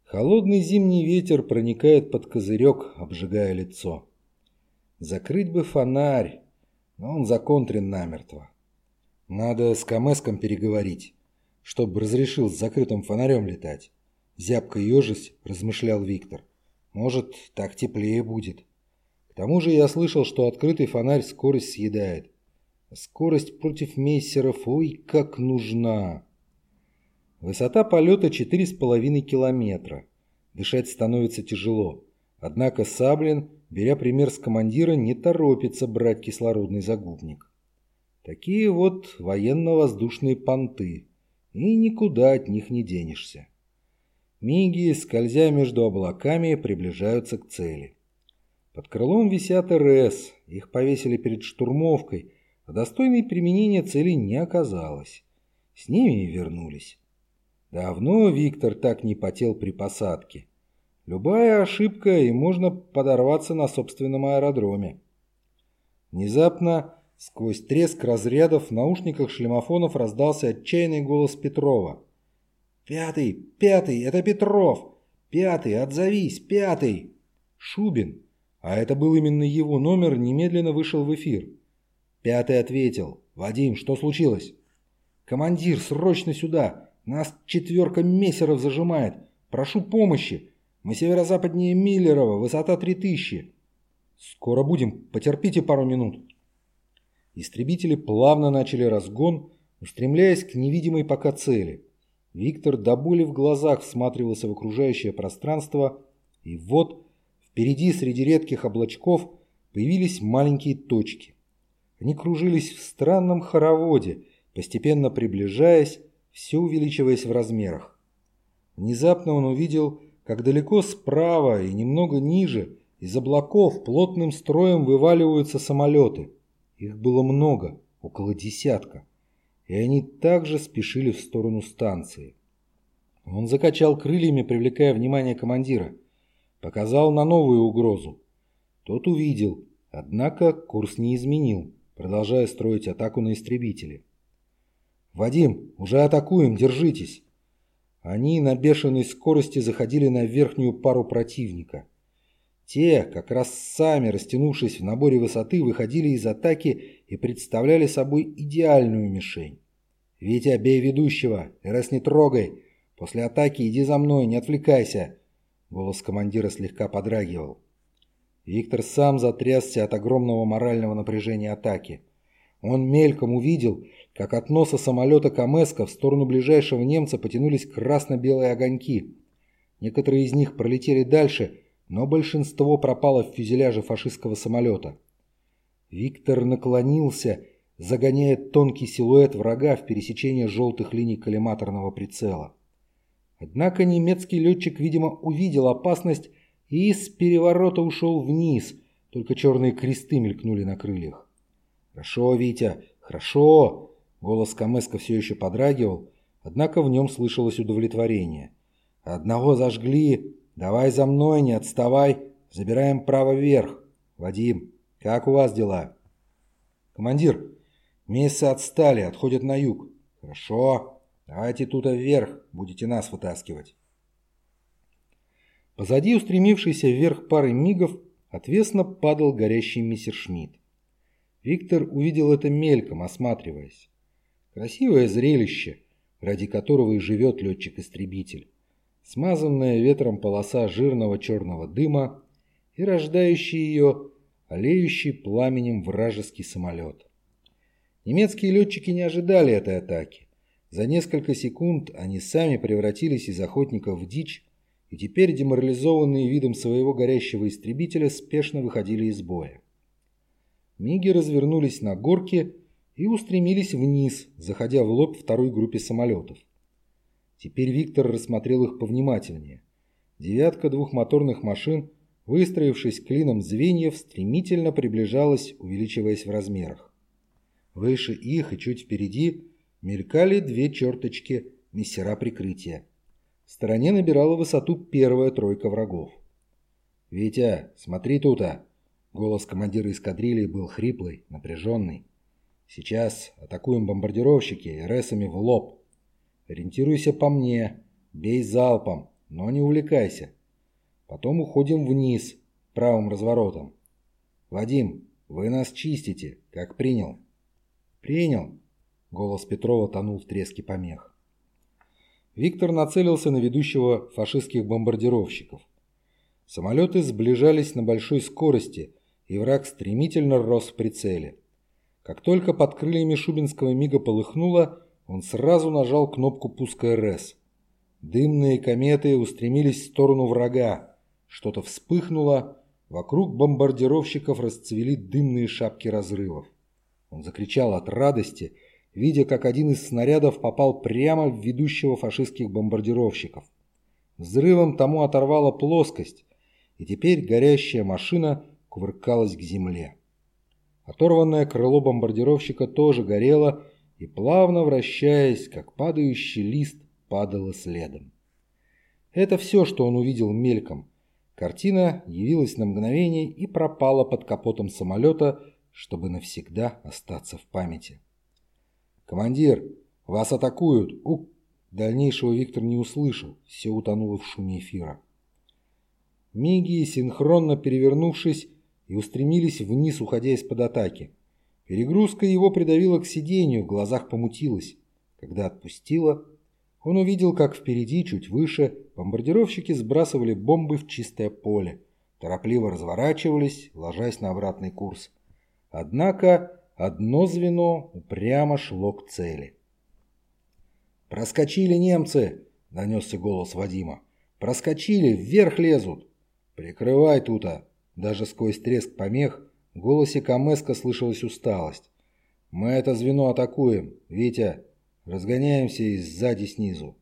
Холодный зимний ветер проникает под козырек, обжигая лицо. Закрыть бы фонарь, но он законтрен намертво. Надо с Камеском переговорить, чтобы разрешил с закрытым фонарем летать. Зябко ежись, размышлял Виктор. Может, так теплее будет. К тому же я слышал, что открытый фонарь скорость съедает. скорость против мейсеров, ой, как нужна. Высота полета 4,5 километра. Дышать становится тяжело. Однако Саблин, беря пример с командира, не торопится брать кислородный загубник. Такие вот военно-воздушные понты, и никуда от них не денешься. Миги, скользя между облаками, приближаются к цели. Под крылом висят РС, их повесили перед штурмовкой, а достойной применения цели не оказалось. С ними и вернулись. Давно Виктор так не потел при посадке. Любая ошибка, и можно подорваться на собственном аэродроме. Внезапно Сквозь треск разрядов в наушниках шлемофонов раздался отчаянный голос Петрова. «Пятый! Пятый! Это Петров! Пятый! Отзовись! Пятый!» Шубин, а это был именно его номер, немедленно вышел в эфир. Пятый ответил. «Вадим, что случилось?» «Командир, срочно сюда! Нас четверка мессеров зажимает! Прошу помощи! Мы северо-западнее Миллерова, высота 3000!» «Скоро будем, потерпите пару минут!» Истребители плавно начали разгон, устремляясь к невидимой пока цели. Виктор до боли в глазах всматривался в окружающее пространство, и вот впереди среди редких облачков появились маленькие точки. Они кружились в странном хороводе, постепенно приближаясь, все увеличиваясь в размерах. Внезапно он увидел, как далеко справа и немного ниже из облаков плотным строем вываливаются самолеты – их было много, около десятка, и они также спешили в сторону станции. Он закачал крыльями, привлекая внимание командира. Показал на новую угрозу. Тот увидел, однако курс не изменил, продолжая строить атаку на истребители. «Вадим, уже атакуем, держитесь!» Они на бешеной скорости заходили на верхнюю пару противника. Те, как раз сами растянувшись в наборе высоты, выходили из атаки и представляли собой идеальную мишень. «Витя, бей ведущего! И раз не трогай! После атаки иди за мной, не отвлекайся!» Голос командира слегка подрагивал. Виктор сам затрясся от огромного морального напряжения атаки. Он мельком увидел, как от носа самолета Камеска в сторону ближайшего немца потянулись красно-белые огоньки. Некоторые из них пролетели дальше, но большинство пропало в фюзеляже фашистского самолета. Виктор наклонился, загоняя тонкий силуэт врага в пересечение желтых линий коллиматорного прицела. Однако немецкий летчик, видимо, увидел опасность и с переворота ушел вниз, только черные кресты мелькнули на крыльях. «Хорошо, Витя, хорошо!» Голос Камеска все еще подрагивал, однако в нем слышалось удовлетворение. «Одного зажгли! Давай за мной, не отставай! Забираем право вверх! Вадим, как у вас дела?» «Командир, месяцы отстали, отходят на юг. Хорошо, давайте тут вверх, будете нас вытаскивать». Позади устремившейся вверх пары мигов отвесно падал горящий мессершмитт. Виктор увидел это мельком, осматриваясь. Красивое зрелище, ради которого и живет летчик-истребитель. Смазанная ветром полоса жирного черного дыма и рождающий ее, олеющий пламенем вражеский самолет. Немецкие летчики не ожидали этой атаки. За несколько секунд они сами превратились из охотников в дичь, и теперь, деморализованные видом своего горящего истребителя, спешно выходили из боя. Миги развернулись на горке и устремились вниз, заходя в лоб второй группе самолетов. Теперь Виктор рассмотрел их повнимательнее. Девятка двухмоторных машин, выстроившись клином звеньев, стремительно приближалась, увеличиваясь в размерах. Выше их и чуть впереди мелькали две черточки мессера прикрытия. В стороне набирала высоту первая тройка врагов. «Витя, смотри тута!» Голос командира эскадрильи был хриплый, напряженный. «Сейчас атакуем бомбардировщики РСами в лоб. Ориентируйся по мне, бей залпом, но не увлекайся. Потом уходим вниз, правым разворотом. Вадим, вы нас чистите, как принял?» «Принял!» Голос Петрова тонул в треске помех. Виктор нацелился на ведущего фашистских бомбардировщиков. Самолеты сближались на большой скорости, и враг стремительно рос в прицеле. Как только под крыльями Шубинского мига полыхнуло, он сразу нажал кнопку пуска РС. Дымные кометы устремились в сторону врага. Что-то вспыхнуло, вокруг бомбардировщиков расцвели дымные шапки разрывов. Он закричал от радости видя, как один из снарядов попал прямо в ведущего фашистских бомбардировщиков. Взрывом тому оторвала плоскость, и теперь горящая машина кувыркалась к земле. Оторванное крыло бомбардировщика тоже горело и, плавно вращаясь, как падающий лист, падало следом. Это все, что он увидел мельком. Картина явилась на мгновение и пропала под капотом самолета, чтобы навсегда остаться в памяти. «Командир, вас атакуют!» У... Дальнейшего Виктор не услышал, все утонуло в шуме эфира. Миги, синхронно перевернувшись, и устремились вниз, уходя из-под атаки. Перегрузка его придавила к сиденью, в глазах помутилась. Когда отпустила, он увидел, как впереди, чуть выше, бомбардировщики сбрасывали бомбы в чистое поле, торопливо разворачивались, ложась на обратный курс. Однако Одно звено упрямо шло к цели. «Проскочили немцы!» — донесся голос Вадима. «Проскочили! Вверх лезут!» «Прикрывай тута!» Даже сквозь треск помех в голосе Камеска слышалась усталость. «Мы это звено атакуем! Витя, разгоняемся и сзади снизу!»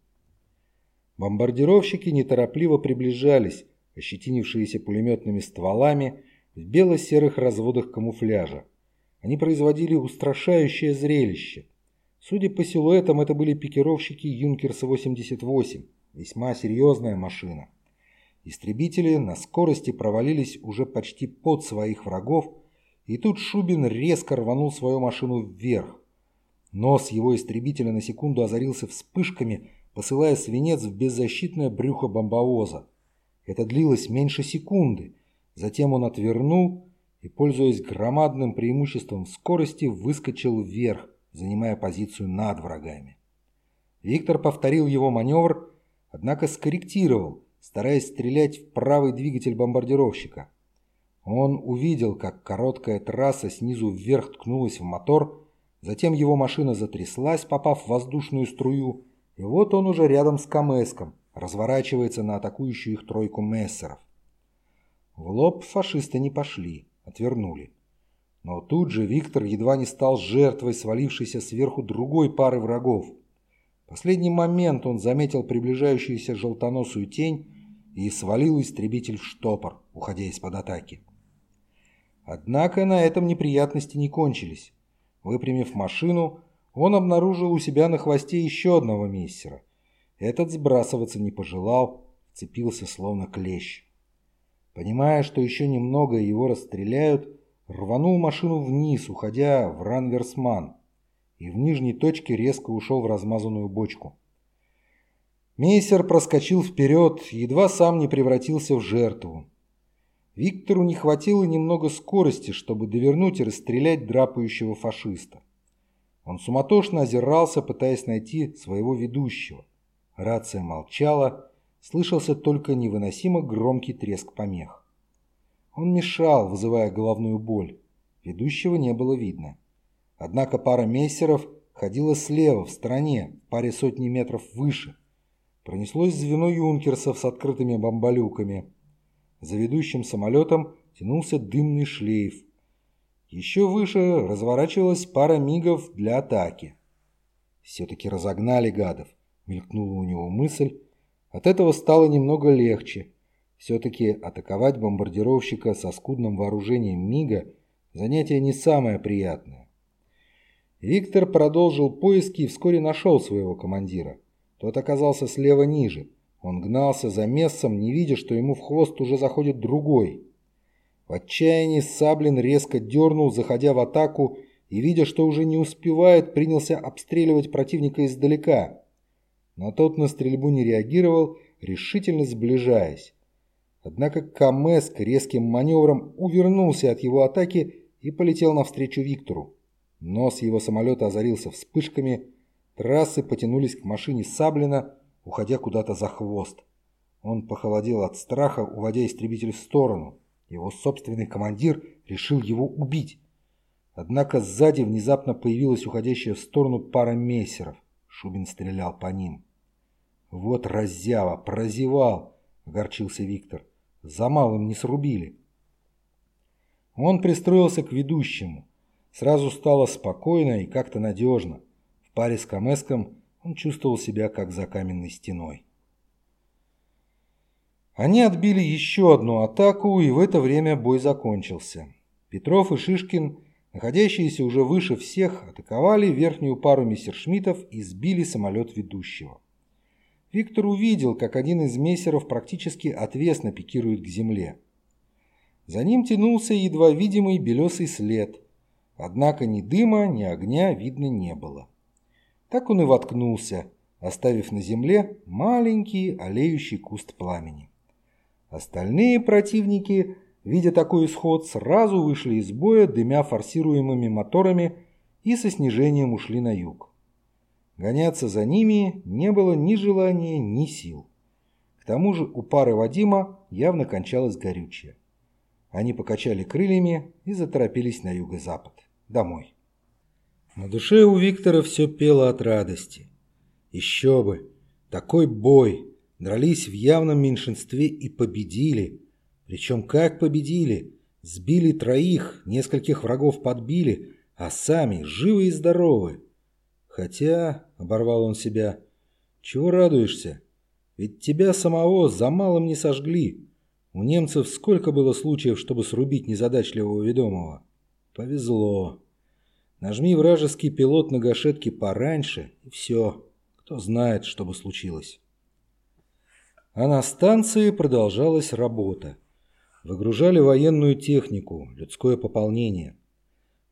Бомбардировщики неторопливо приближались, ощетинившиеся пулеметными стволами в бело-серых разводах камуфляжа. Они производили устрашающее зрелище. Судя по силуэтам, это были пикировщики «Юнкерс-88», весьма серьезная машина. Истребители на скорости провалились уже почти под своих врагов, и тут Шубин резко рванул свою машину вверх. Нос его истребителя на секунду озарился вспышками, посылая свинец в беззащитное брюхо бомбовоза. Это длилось меньше секунды. Затем он отвернул и, пользуясь громадным преимуществом скорости, выскочил вверх, занимая позицию над врагами. Виктор повторил его маневр, однако скорректировал, стараясь стрелять в правый двигатель бомбардировщика. Он увидел, как короткая трасса снизу вверх ткнулась в мотор, затем его машина затряслась, попав в воздушную струю, и вот он уже рядом с Камеском, разворачивается на атакующую их тройку мессеров. В лоб фашисты не пошли, отвернули. Но тут же Виктор едва не стал жертвой свалившейся сверху другой пары врагов. В последний момент он заметил приближающуюся желтоносую тень и свалил истребитель в штопор, уходя из-под атаки. Однако на этом неприятности не кончились. Выпрямив машину, он обнаружил у себя на хвосте еще одного мессера. Этот сбрасываться не пожелал, вцепился словно клещ. Понимая, что еще немного его расстреляют, рванул машину вниз, уходя в Ранверсман, и в нижней точке резко ушел в размазанную бочку. Мейсер проскочил вперед, едва сам не превратился в жертву. Виктору не хватило немного скорости, чтобы довернуть и расстрелять драпающего фашиста. Он суматошно озирался, пытаясь найти своего ведущего. Рация молчала, слышался только невыносимо громкий треск помех. Он мешал, вызывая головную боль. Ведущего не было видно. Однако пара мессеров ходила слева, в стороне, паре сотни метров выше. Пронеслось звено юнкерсов с открытыми бомболюками – за ведущим самолетом тянулся дымный шлейф. Еще выше разворачивалась пара мигов для атаки. Все-таки разогнали гадов, мелькнула у него мысль. От этого стало немного легче. Все-таки атаковать бомбардировщика со скудным вооружением МИГа – занятие не самое приятное. Виктор продолжил поиски и вскоре нашел своего командира. Тот оказался слева ниже – он гнался за мессом, не видя, что ему в хвост уже заходит другой. В отчаянии Саблин резко дернул, заходя в атаку, и, видя, что уже не успевает, принялся обстреливать противника издалека. Но тот на стрельбу не реагировал, решительно сближаясь. Однако Камеск резким маневром увернулся от его атаки и полетел навстречу Виктору. Нос его самолета озарился вспышками, трассы потянулись к машине Саблина, уходя куда-то за хвост. Он похолодел от страха, уводя истребитель в сторону. Его собственный командир решил его убить. Однако сзади внезапно появилась уходящая в сторону пара мессеров. Шубин стрелял по ним. «Вот раззява, прозевал!» – огорчился Виктор. «За малым не срубили». Он пристроился к ведущему. Сразу стало спокойно и как-то надежно. Паре с Камеском он чувствовал себя как за каменной стеной. Они отбили еще одну атаку, и в это время бой закончился. Петров и Шишкин, находящиеся уже выше всех, атаковали верхнюю пару мессершмиттов и сбили самолет ведущего. Виктор увидел, как один из мессеров практически отвесно пикирует к земле. За ним тянулся едва видимый белесый след, однако ни дыма, ни огня видно не было. Так он и воткнулся, оставив на земле маленький олеющий куст пламени. Остальные противники, видя такой исход, сразу вышли из боя, дымя форсируемыми моторами и со снижением ушли на юг. Гоняться за ними не было ни желания, ни сил. К тому же у пары Вадима явно кончалось горючее. Они покачали крыльями и заторопились на юго-запад, домой. На душе у Виктора все пело от радости. Еще бы! Такой бой! Дрались в явном меньшинстве и победили. Причем как победили? Сбили троих, нескольких врагов подбили, а сами живы и здоровы. Хотя, — оборвал он себя, — чего радуешься? Ведь тебя самого за малым не сожгли. У немцев сколько было случаев, чтобы срубить незадачливого ведомого? Повезло. Нажми вражеский пилот на гашетке пораньше, и все. Кто знает, что бы случилось. А на станции продолжалась работа. Выгружали военную технику, людское пополнение.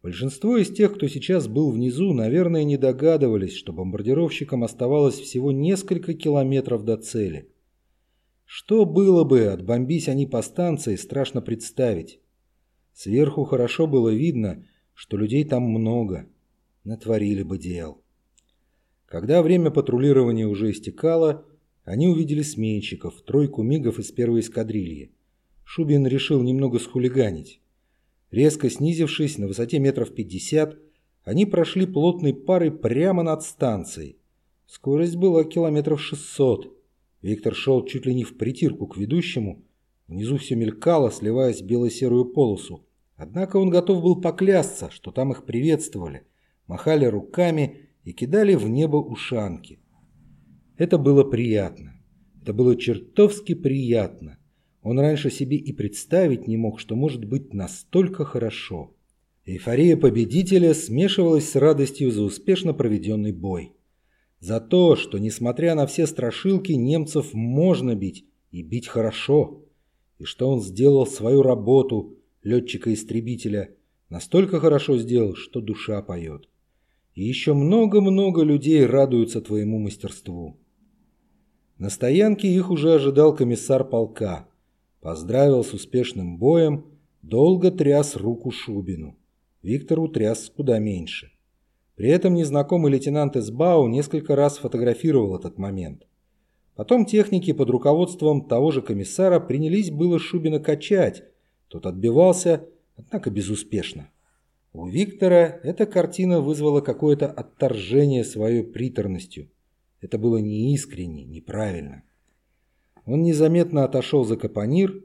Большинство из тех, кто сейчас был внизу, наверное, не догадывались, что бомбардировщикам оставалось всего несколько километров до цели. Что было бы, отбомбись они по станции, страшно представить. Сверху хорошо было видно, что людей там много. Натворили бы дел. Когда время патрулирования уже истекало, они увидели сменщиков, тройку мигов из первой эскадрильи. Шубин решил немного схулиганить. Резко снизившись на высоте метров 50, они прошли плотной парой прямо над станцией. Скорость была километров 600. Виктор шел чуть ли не в притирку к ведущему. Внизу все мелькало, сливаясь в бело-серую полосу. Однако он готов был поклясться, что там их приветствовали, махали руками и кидали в небо ушанки. Это было приятно. Это было чертовски приятно. Он раньше себе и представить не мог, что может быть настолько хорошо. Эйфория победителя смешивалась с радостью за успешно проведенный бой. За то, что, несмотря на все страшилки, немцев можно бить, и бить хорошо. И что он сделал свою работу, летчика-истребителя, настолько хорошо сделал, что душа поет. И еще много-много людей радуются твоему мастерству. На стоянке их уже ожидал комиссар полка – Поздравил с успешным боем, долго тряс руку Шубину. Виктору тряс куда меньше. При этом незнакомый лейтенант СБАУ несколько раз фотографировал этот момент. Потом техники под руководством того же комиссара принялись было Шубина качать. Тот отбивался, однако безуспешно. У Виктора эта картина вызвала какое-то отторжение своей приторностью. Это было неискренне, неправильно. Он незаметно отошел за капонир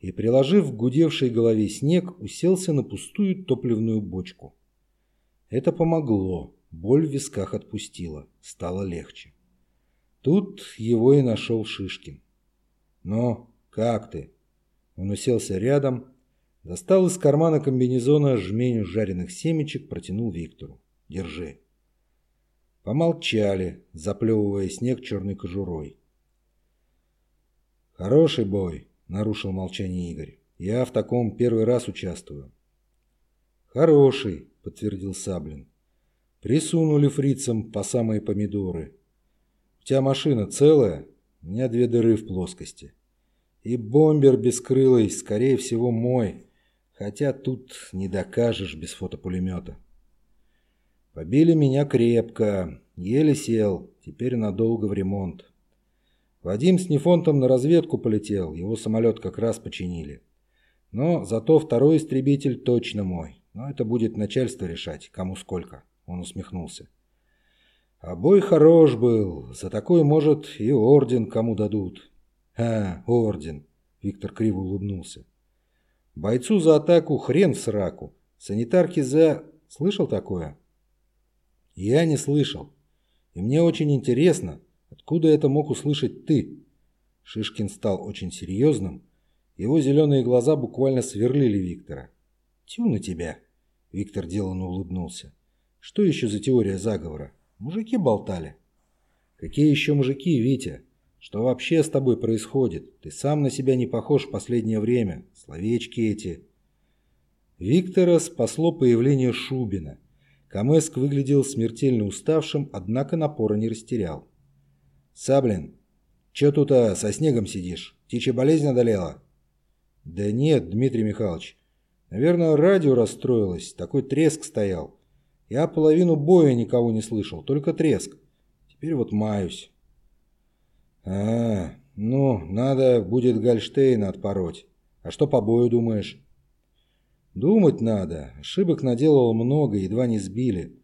и, приложив к гудевшей голове снег, уселся на пустую топливную бочку. Это помогло, боль в висках отпустила, стало легче. Тут его и нашел Шишкин. «Ну, как ты?» Он уселся рядом, достал из кармана комбинезона жменю жареных семечек, протянул Виктору. «Держи». Помолчали, заплевывая снег черной кожурой. «Хороший бой», — нарушил молчание Игорь. «Я в таком первый раз участвую». «Хороший», — подтвердил Саблин. «Присунули фрицам по самые помидоры. У тебя машина целая? У меня две дыры в плоскости. И бомбер бескрылый, скорее всего, мой, хотя тут не докажешь без фотопулемета». Побили меня крепко, еле сел, теперь надолго в ремонт. Вадим с Нефонтом на разведку полетел, его самолет как раз починили. Но зато второй истребитель точно мой. Но это будет начальство решать, кому сколько. Он усмехнулся. А бой хорош был. За такой, может, и орден кому дадут. А, орден. Виктор криво улыбнулся. Бойцу за атаку хрен в сраку. Санитарки за... Слышал такое? Я не слышал. И мне очень интересно, Откуда это мог услышать ты?» Шишкин стал очень серьезным. Его зеленые глаза буквально сверлили Виктора. «Тю на тебя!» Виктор деланно улыбнулся. «Что еще за теория заговора? Мужики болтали». «Какие еще мужики, Витя? Что вообще с тобой происходит? Ты сам на себя не похож в последнее время. Словечки эти...» Виктора спасло появление Шубина. Камеск выглядел смертельно уставшим, однако напора не растерял. «Саблин, чё тут а, со снегом сидишь? Птичья болезнь одолела?» «Да нет, Дмитрий Михайлович. Наверное, радио расстроилось. Такой треск стоял. Я половину боя никого не слышал, только треск. Теперь вот маюсь». «А, ну, надо будет Гольштейна отпороть. А что по бою думаешь?» «Думать надо. Ошибок наделал много, едва не сбили.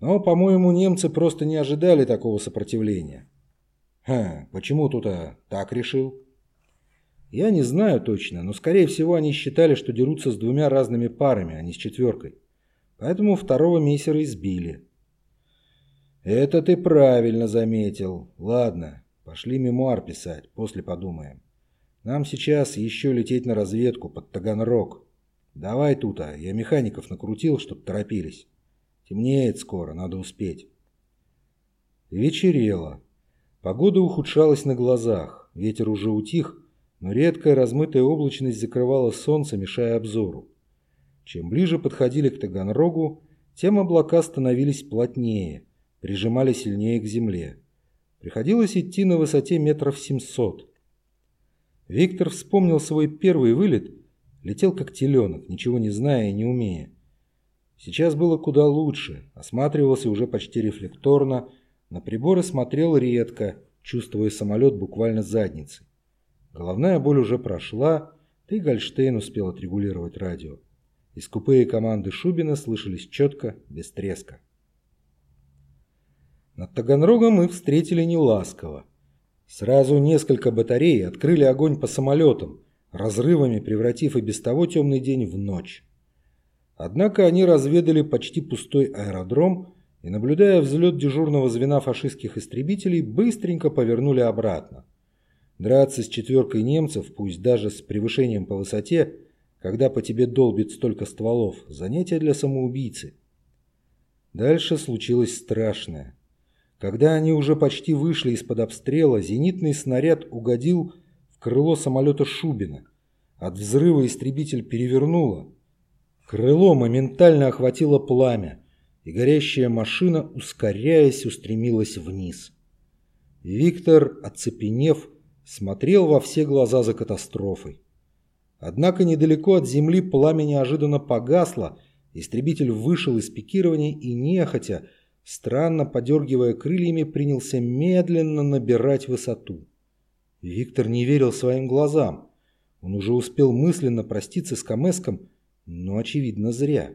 Но, по-моему, немцы просто не ожидали такого сопротивления. Ха, почему тут а, так решил? Я не знаю точно, но скорее всего они считали, что дерутся с двумя разными парами, а не с четверкой. Поэтому второго мессера избили. Это ты правильно заметил. Ладно, пошли мемуар писать, после подумаем. Нам сейчас еще лететь на разведку под Таганрог. Давай тут, а я механиков накрутил, чтоб торопились. Темнеет скоро, надо успеть. Вечерело. Погода ухудшалась на глазах, ветер уже утих, но редкая размытая облачность закрывала солнце, мешая обзору. Чем ближе подходили к Таганрогу, тем облака становились плотнее, прижимали сильнее к земле. Приходилось идти на высоте метров семьсот. Виктор вспомнил свой первый вылет, летел как теленок, ничего не зная и не умея. Сейчас было куда лучше, осматривался уже почти рефлекторно, на приборы смотрел редко, чувствуя самолет буквально задницей. Головная боль уже прошла, да и Гольштейн успел отрегулировать радио. И скупые команды Шубина слышались четко, без треска. Над Таганрогом мы встретили неласково. Сразу несколько батарей открыли огонь по самолетам, разрывами превратив и без того темный день в ночь. Однако они разведали почти пустой аэродром и, наблюдая взлет дежурного звена фашистских истребителей, быстренько повернули обратно. Драться с четверкой немцев, пусть даже с превышением по высоте, когда по тебе долбит столько стволов, занятие для самоубийцы. Дальше случилось страшное. Когда они уже почти вышли из-под обстрела, зенитный снаряд угодил в крыло самолета Шубина. От взрыва истребитель перевернуло. Крыло моментально охватило пламя, и горящая машина, ускоряясь, устремилась вниз. Виктор, оцепенев, смотрел во все глаза за катастрофой. Однако недалеко от земли пламя неожиданно погасло, истребитель вышел из пикирования и нехотя, странно подергивая крыльями, принялся медленно набирать высоту. Виктор не верил своим глазам. Он уже успел мысленно проститься с Камеском, но, очевидно, зря.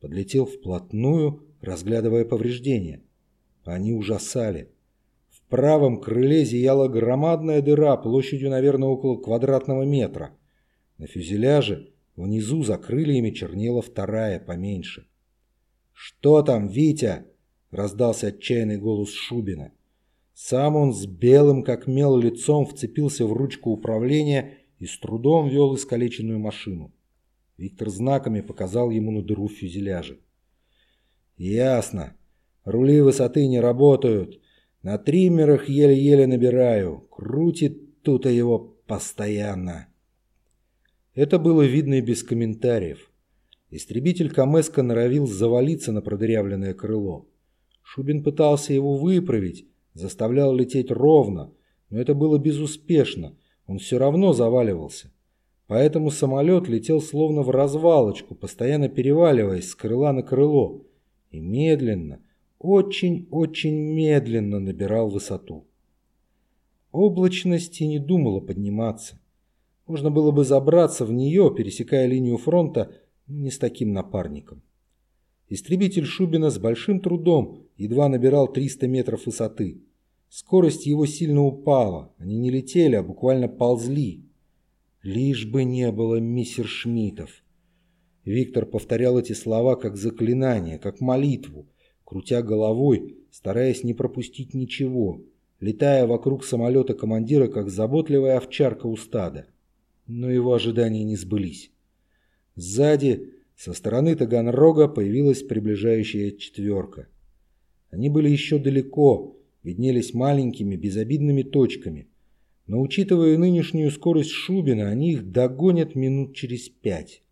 Подлетел вплотную, разглядывая повреждения. Они ужасали. В правом крыле зияла громадная дыра площадью, наверное, около квадратного метра. На фюзеляже внизу за крыльями чернела вторая, поменьше. «Что там, Витя?» – раздался отчаянный голос Шубина. Сам он с белым, как мел, лицом вцепился в ручку управления и с трудом вел искалеченную машину. Виктор знаками показал ему на дыру в фюзеляже. «Ясно. Рули высоты не работают. На триммерах еле-еле набираю. Крутит тут его постоянно». Это было видно и без комментариев. Истребитель Камеска норовил завалиться на продырявленное крыло. Шубин пытался его выправить, заставлял лететь ровно, но это было безуспешно, он все равно заваливался. Поэтому самолет летел словно в развалочку, постоянно переваливаясь с крыла на крыло, и медленно, очень-очень медленно набирал высоту. Облачность и не думала подниматься. Можно было бы забраться в нее, пересекая линию фронта, не с таким напарником. Истребитель Шубина с большим трудом едва набирал 300 метров высоты. Скорость его сильно упала. Они не летели, а буквально ползли. Лишь бы не было мистер Шмитов. Виктор повторял эти слова как заклинание, как молитву, крутя головой, стараясь не пропустить ничего, летая вокруг самолета командира, как заботливая овчарка у стада. Но его ожидания не сбылись. Сзади, со стороны Таганрога, появилась приближающая четверка. Они были еще далеко, виднелись маленькими безобидными точками. Но учитывая нынешнюю скорость Шубина, они их догонят минут через пять.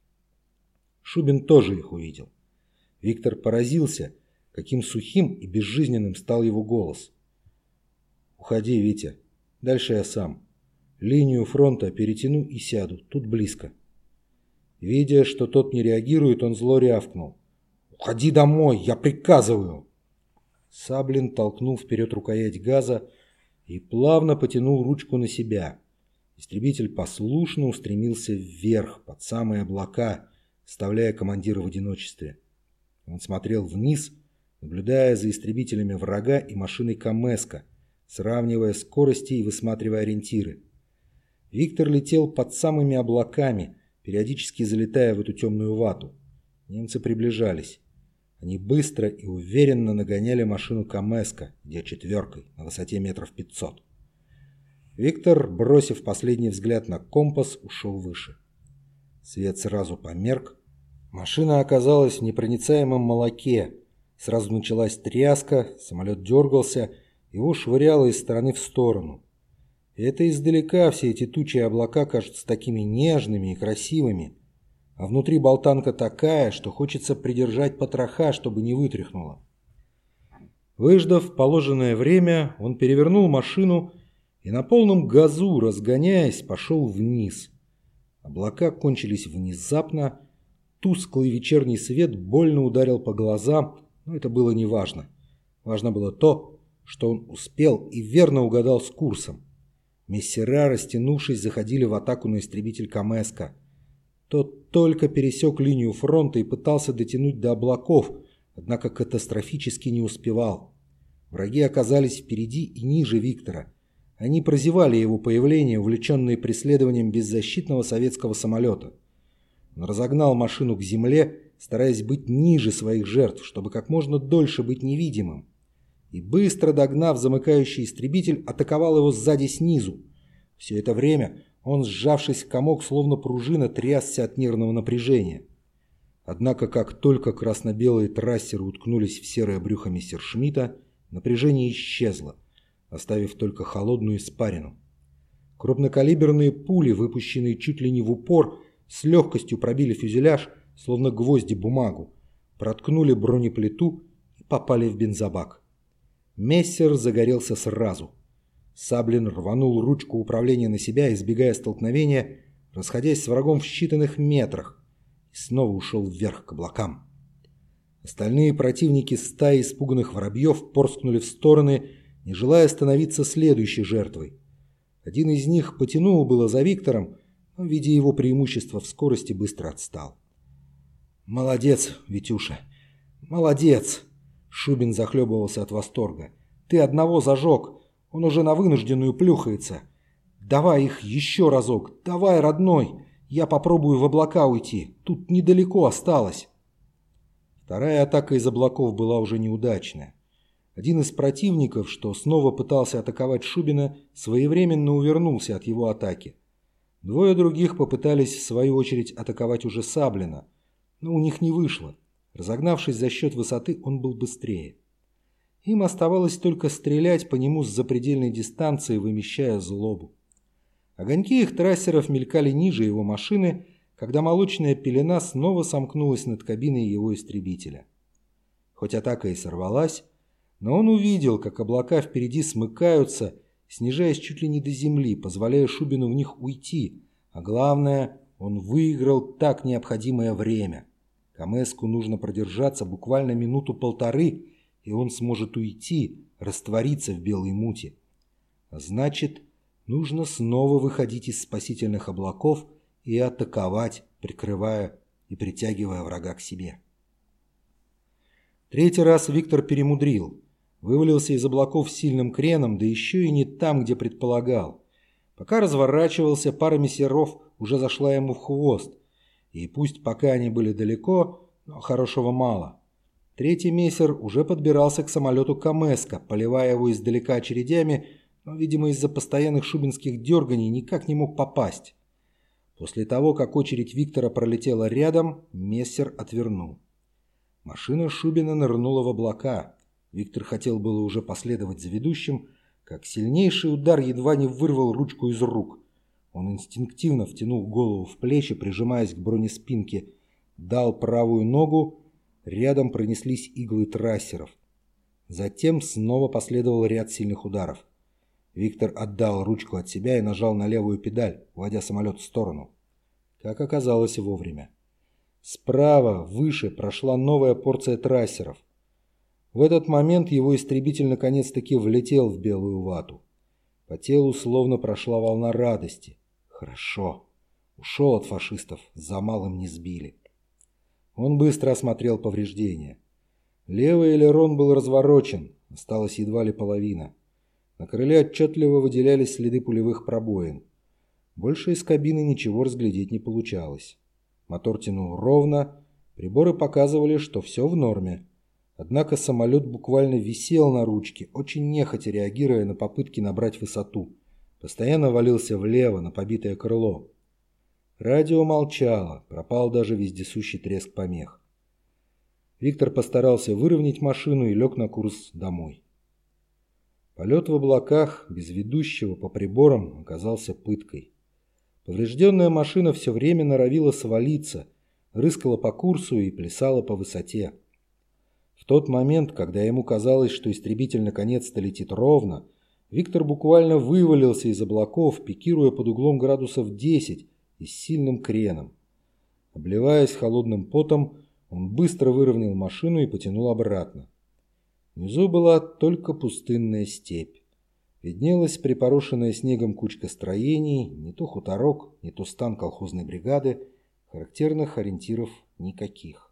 Шубин тоже их увидел. Виктор поразился, каким сухим и безжизненным стал его голос. «Уходи, Витя. Дальше я сам. Линию фронта перетяну и сяду. Тут близко». Видя, что тот не реагирует, он зло рявкнул. «Уходи домой, я приказываю!» Саблин толкнул вперед рукоять газа и плавно потянул ручку на себя. Истребитель послушно устремился вверх, под самые облака, вставляя командира в одиночестве. Он смотрел вниз, наблюдая за истребителями врага и машиной Камеска, сравнивая скорости и высматривая ориентиры. Виктор летел под самыми облаками, периодически залетая в эту темную вату. Немцы приближались. Они быстро и уверенно нагоняли машину Камеска, где четверкой, на высоте метров пятьсот. Виктор, бросив последний взгляд на компас, ушел выше. Свет сразу померк. Машина оказалась в непроницаемом молоке. Сразу началась тряска, самолет дергался, его швыряло из стороны в сторону. Это издалека все эти тучи и облака кажутся такими нежными и красивыми. а внутри болтанка такая, что хочется придержать потроха, чтобы не вытряхнуло. Выждав положенное время, он перевернул машину и на полном газу, разгоняясь, пошел вниз. Облака кончились внезапно, тусклый вечерний свет больно ударил по глазам, но это было не важно. Важно было то, что он успел и верно угадал с курсом. Мессера, растянувшись, заходили в атаку на истребитель Камеска. Тот только пересек линию фронта и пытался дотянуть до облаков, однако катастрофически не успевал. Враги оказались впереди и ниже Виктора. Они прозевали его появление, увлеченные преследованием беззащитного советского самолета. Он разогнал машину к земле, стараясь быть ниже своих жертв, чтобы как можно дольше быть невидимым и, быстро догнав замыкающий истребитель, атаковал его сзади снизу. Все это время он, сжавшись в комок, словно пружина, трясся от нервного напряжения. Однако, как только красно-белые трассеры уткнулись в серое брюхо Мессершмитта, напряжение исчезло, оставив только холодную испарину. Крупнокалиберные пули, выпущенные чуть ли не в упор, с легкостью пробили фюзеляж, словно гвозди бумагу, проткнули бронеплиту и попали в бензобак. Мессер загорелся сразу. Саблин рванул ручку управления на себя, избегая столкновения, расходясь с врагом в считанных метрах, и снова ушел вверх к облакам. Остальные противники стаи испуганных воробьев порскнули в стороны, не желая становиться следующей жертвой. Один из них потянул было за Виктором, но, видя его преимущество в скорости, быстро отстал. «Молодец, Витюша, молодец!» Шубин захлебывался от восторга. «Ты одного зажег. Он уже на вынужденную плюхается. Давай их еще разок. Давай, родной. Я попробую в облака уйти. Тут недалеко осталось». Вторая атака из облаков была уже неудачная. Один из противников, что снова пытался атаковать Шубина, своевременно увернулся от его атаки. Двое других попытались, в свою очередь, атаковать уже Саблина, но у них не вышло. Разогнавшись за счет высоты, он был быстрее. Им оставалось только стрелять по нему с запредельной дистанции, вымещая злобу. Огоньки их трассеров мелькали ниже его машины, когда молочная пелена снова сомкнулась над кабиной его истребителя. Хоть атака и сорвалась, но он увидел, как облака впереди смыкаются, снижаясь чуть ли не до земли, позволяя Шубину в них уйти, а главное, он выиграл так необходимое время – Камеску нужно продержаться буквально минуту-полторы, и он сможет уйти, раствориться в белой муте. Значит, нужно снова выходить из спасительных облаков и атаковать, прикрывая и притягивая врага к себе. Третий раз Виктор перемудрил. Вывалился из облаков сильным креном, да еще и не там, где предполагал. Пока разворачивался, пара мессеров уже зашла ему в хвост – и пусть пока они были далеко, но хорошего мало. Третий мессер уже подбирался к самолету Камеска, поливая его издалека очередями, но, видимо, из-за постоянных шубинских дерганий никак не мог попасть. После того, как очередь Виктора пролетела рядом, мессер отвернул. Машина Шубина нырнула в облака. Виктор хотел было уже последовать за ведущим, как сильнейший удар едва не вырвал ручку из рук. Он инстинктивно втянул голову в плечи, прижимаясь к бронеспинке, дал правую ногу, рядом пронеслись иглы трассеров. Затем снова последовал ряд сильных ударов. Виктор отдал ручку от себя и нажал на левую педаль, вводя самолет в сторону. Как оказалось, вовремя. Справа, выше, прошла новая порция трассеров. В этот момент его истребитель наконец-таки влетел в белую вату. По телу словно прошла волна радости. Хорошо. Ушел от фашистов, за малым не сбили. Он быстро осмотрел повреждения. Левый элерон был разворочен, осталась едва ли половина. На крыле отчетливо выделялись следы пулевых пробоин. Больше из кабины ничего разглядеть не получалось. Мотор тянул ровно, приборы показывали, что все в норме. Однако самолет буквально висел на ручке, очень нехотя реагируя на попытки набрать высоту. Постоянно валился влево на побитое крыло. Радио молчало, пропал даже вездесущий треск помех. Виктор постарался выровнять машину и лег на курс домой. Полет в облаках, без ведущего по приборам, оказался пыткой. Поврежденная машина все время норовила свалиться, рыскала по курсу и плясала по высоте. В тот момент, когда ему казалось, что истребитель наконец-то летит ровно, Виктор буквально вывалился из облаков, пикируя под углом градусов 10 и с сильным креном. Обливаясь холодным потом, он быстро выровнял машину и потянул обратно. Внизу была только пустынная степь. Виднелась припорошенная снегом кучка строений, не то хуторок, не то стан колхозной бригады, характерных ориентиров никаких.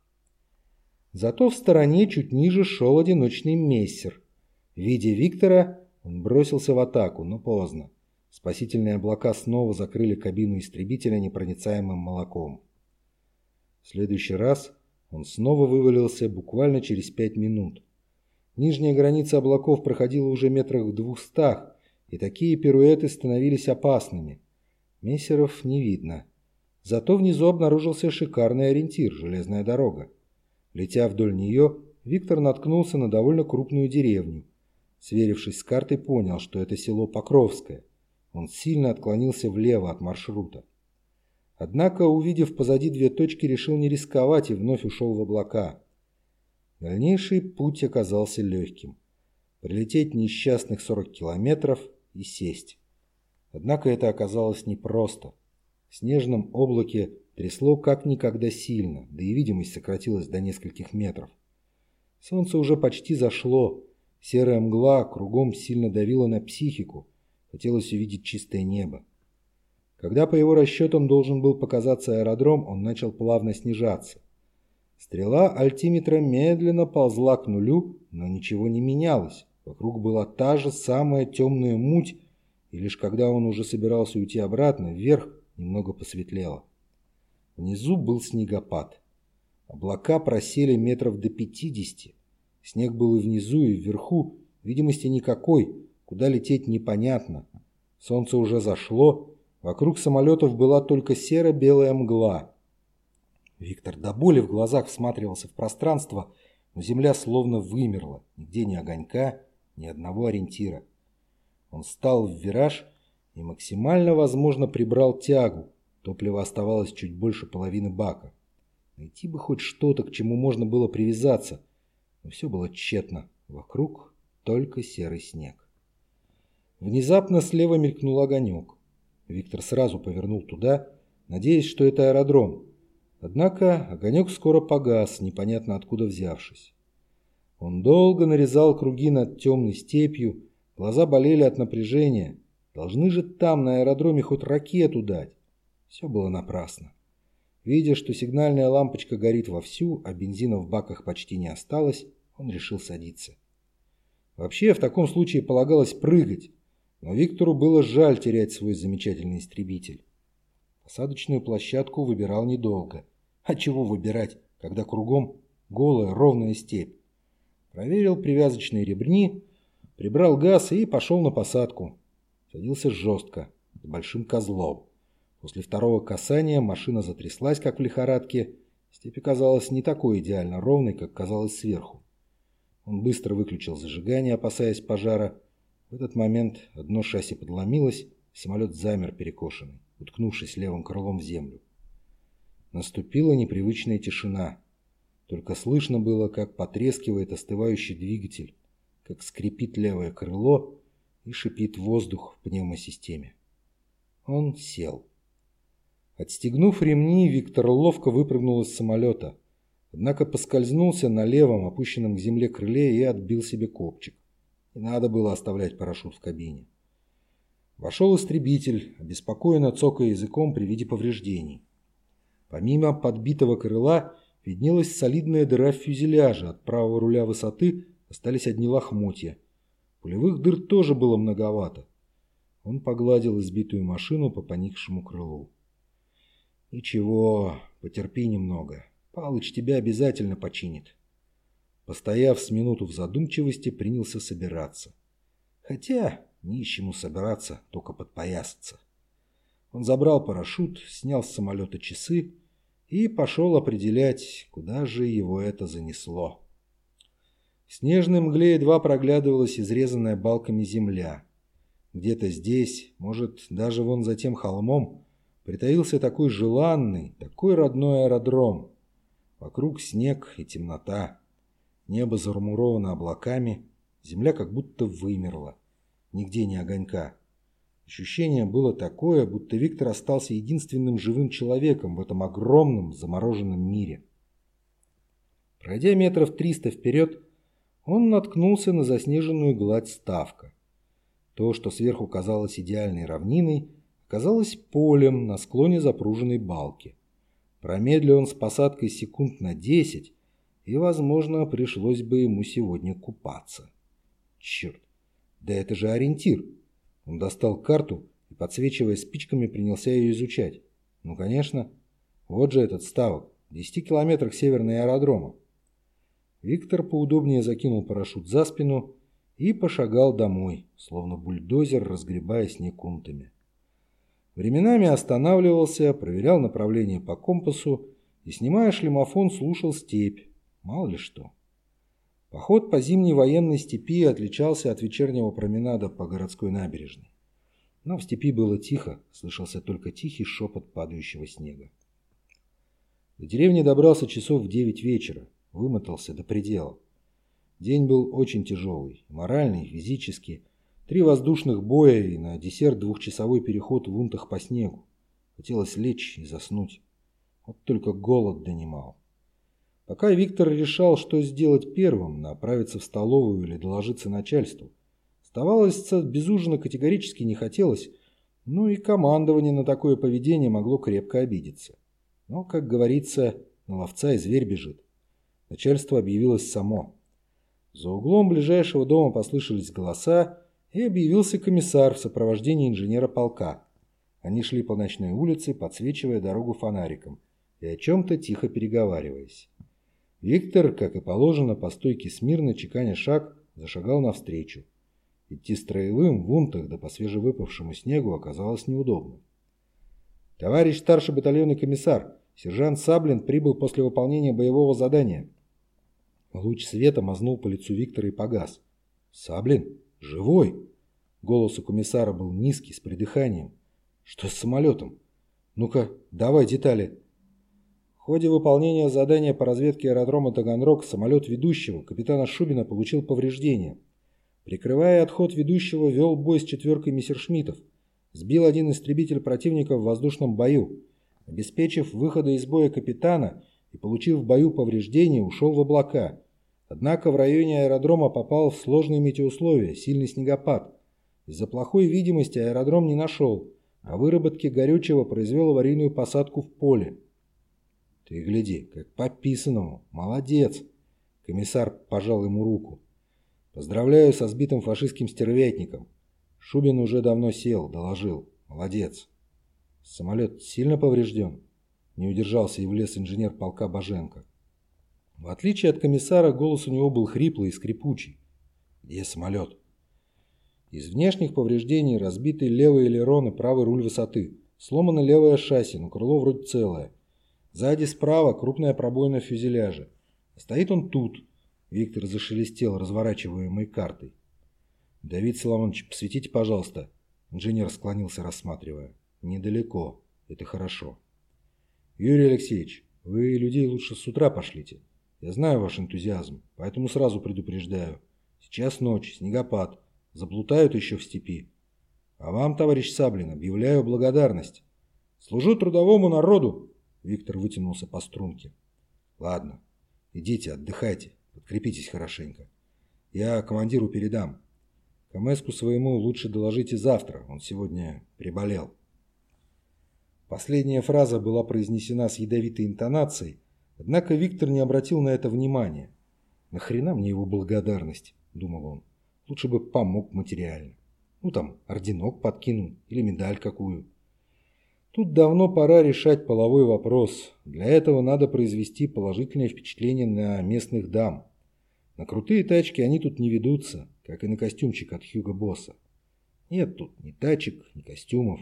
Зато в стороне чуть ниже шел одиночный мессер. Видя Виктора, он бросился в атаку, но поздно. Спасительные облака снова закрыли кабину истребителя непроницаемым молоком. В следующий раз он снова вывалился буквально через пять минут. Нижняя граница облаков проходила уже метрах в двухстах, и такие пируэты становились опасными. Мессеров не видно. Зато внизу обнаружился шикарный ориентир – железная дорога. Летя вдоль нее, Виктор наткнулся на довольно крупную деревню. Сверившись с картой, понял, что это село Покровское. Он сильно отклонился влево от маршрута. Однако, увидев позади две точки, решил не рисковать и вновь ушел в облака. Дальнейший путь оказался легким. Прилететь несчастных 40 километров и сесть. Однако это оказалось непросто. В снежном облаке трясло как никогда сильно, да и видимость сократилась до нескольких метров. Солнце уже почти зашло, серая мгла кругом сильно давила на психику, хотелось увидеть чистое небо. Когда по его расчетам должен был показаться аэродром, он начал плавно снижаться. Стрела альтиметра медленно ползла к нулю, но ничего не менялось. Вокруг была та же самая темная муть, и лишь когда он уже собирался уйти обратно, вверх немного посветлело. Внизу был снегопад. Облака просели метров до пятидесяти. Снег был и внизу, и вверху. Видимости никакой. Куда лететь непонятно. Солнце уже зашло. Вокруг самолетов была только серо-белая мгла. Виктор до боли в глазах всматривался в пространство, но земля словно вымерла. Нигде ни огонька, ни одного ориентира. Он встал в вираж и максимально возможно прибрал тягу. Топлива оставалось чуть больше половины бака. Найти бы хоть что-то, к чему можно было привязаться. Но все было тщетно. Вокруг только серый снег. Внезапно слева мелькнул огонек. Виктор сразу повернул туда, надеясь, что это аэродром. Однако огонек скоро погас, непонятно откуда взявшись. Он долго нарезал круги над темной степью, глаза болели от напряжения. Должны же там, на аэродроме, хоть ракету дать. Все было напрасно. Видя, что сигнальная лампочка горит вовсю, а бензина в баках почти не осталось, он решил садиться. Вообще, в таком случае полагалось прыгать, но Виктору было жаль терять свой замечательный истребитель. Посадочную площадку выбирал недолго. А чего выбирать, когда кругом голая ровная степь? Проверил привязочные ремни, прибрал газ и пошел на посадку. Садился жестко, с большим козлом. После второго касания машина затряслась, как в лихорадке. Степь оказалась не такой идеально ровной, как казалось сверху. Он быстро выключил зажигание, опасаясь пожара. В этот момент одно шасси подломилось, самолет замер перекошенный, уткнувшись левым крылом в землю. Наступила непривычная тишина. Только слышно было, как потрескивает остывающий двигатель, как скрипит левое крыло и шипит воздух в пневмосистеме. Он сел. Отстегнув ремни, Виктор ловко выпрыгнул из самолета, однако поскользнулся на левом, опущенном к земле крыле и отбил себе копчик. И надо было оставлять парашют в кабине. Вошел истребитель, обеспокоенно цокая языком при виде повреждений. Помимо подбитого крыла виднелась солидная дыра в фюзеляже, от правого руля высоты остались одни лохмотья. Пулевых дыр тоже было многовато. Он погладил избитую машину по поникшему крылу. «Ничего, потерпи немного. Палыч тебя обязательно починит». Постояв с минуту в задумчивости, принялся собираться. Хотя, нищему собираться, только подпоясаться. Он забрал парашют, снял с самолета часы и пошел определять, куда же его это занесло. В снежной мгле едва проглядывалась изрезанная балками земля. Где-то здесь, может, даже вон за тем холмом, притаился такой желанный, такой родной аэродром. Вокруг снег и темнота. Небо зармуровано облаками, земля как будто вымерла. Нигде ни огонька. Ощущение было такое, будто Виктор остался единственным живым человеком в этом огромном замороженном мире. Пройдя метров триста вперед, он наткнулся на заснеженную гладь ставка. То, что сверху казалось идеальной равниной, казалось полем на склоне запруженной балки. Промедлил он с посадкой секунд на десять, и, возможно, пришлось бы ему сегодня купаться. Черт, да это же ориентир. Он достал карту и, подсвечивая спичками, принялся ее изучать. Ну, конечно, вот же этот ставок, в 10 километрах северной аэродрома. Виктор поудобнее закинул парашют за спину и пошагал домой, словно бульдозер, разгребая снег унтами. Временами останавливался, проверял направление по компасу и, снимая шлемофон, слушал степь. Мало ли что. Поход по зимней военной степи отличался от вечернего променада по городской набережной. Но в степи было тихо, слышался только тихий шепот падающего снега. До деревни добрался часов в девять вечера, вымотался до предела. День был очень тяжелый, моральный, физический, Три воздушных боя и на десерт двухчасовой переход в унтах по снегу. Хотелось лечь и заснуть. Вот только голод донимал. Пока Виктор решал, что сделать первым, направиться в столовую или доложиться начальству. Оставалось без ужина категорически не хотелось, ну и командование на такое поведение могло крепко обидеться. Но, как говорится, на ловца и зверь бежит. Начальство объявилось само. За углом ближайшего дома послышались голоса, и объявился комиссар в сопровождении инженера полка. Они шли по ночной улице, подсвечивая дорогу фонариком и о чем-то тихо переговариваясь. Виктор, как и положено, по стойке смирно, чеканя шаг, зашагал навстречу. Идти строевым в унтах да по свежевыпавшему снегу оказалось неудобно. «Товарищ старший батальонный комиссар, сержант Саблин прибыл после выполнения боевого задания». Луч света мазнул по лицу Виктора и погас. «Саблин?» «Живой!» Голос у комиссара был низкий, с придыханием. «Что с самолетом? Ну-ка, давай детали». В ходе выполнения задания по разведке аэродрома Таганрог самолет ведущего, капитана Шубина, получил повреждения. Прикрывая отход ведущего, вел бой с четверкой мессершмиттов. Сбил один истребитель противника в воздушном бою. Обеспечив выхода из боя капитана и получив в бою повреждения, ушел в облака. Однако в районе аэродрома попал в сложные метеоусловия, сильный снегопад. Из-за плохой видимости аэродром не нашел, а выработки горючего произвел аварийную посадку в поле. Ты гляди, как по писанному. Молодец. Комиссар пожал ему руку. Поздравляю со сбитым фашистским стервятником. Шубин уже давно сел, доложил. Молодец. Самолет сильно поврежден? Не удержался и влез инженер полка Боженко. В отличие от комиссара, голос у него был хриплый и скрипучий. «Где самолет?» Из внешних повреждений разбитый левый элерон и правый руль высоты. Сломано левое шасси, но крыло вроде целое. Сзади справа крупная пробоина в фюзеляже. Стоит он тут. Виктор зашелестел разворачиваемой картой. «Давид Соломонович, посветите, пожалуйста». Инженер склонился, рассматривая. «Недалеко. Это хорошо». «Юрий Алексеевич, вы людей лучше с утра пошлите. Я знаю ваш энтузиазм, поэтому сразу предупреждаю. Сейчас ночь, снегопад. Заплутают еще в степи. А вам, товарищ Саблин, объявляю благодарность. Служу трудовому народу. Виктор вытянулся по струнке. Ладно, идите, отдыхайте, подкрепитесь хорошенько. Я командиру передам. Камеску своему лучше доложите завтра, он сегодня приболел. Последняя фраза была произнесена с ядовитой интонацией, Однако Виктор не обратил на это внимания. «Нахрена мне его благодарность?» – думал он. «Лучше бы помог материально. Ну там, орденок подкинул или медаль какую». Тут давно пора решать половой вопрос. Для этого надо произвести положительное впечатление на местных дам. На крутые тачки они тут не ведутся, как и на костюмчик от Хьюго Босса. Нет тут ни тачек, ни костюмов.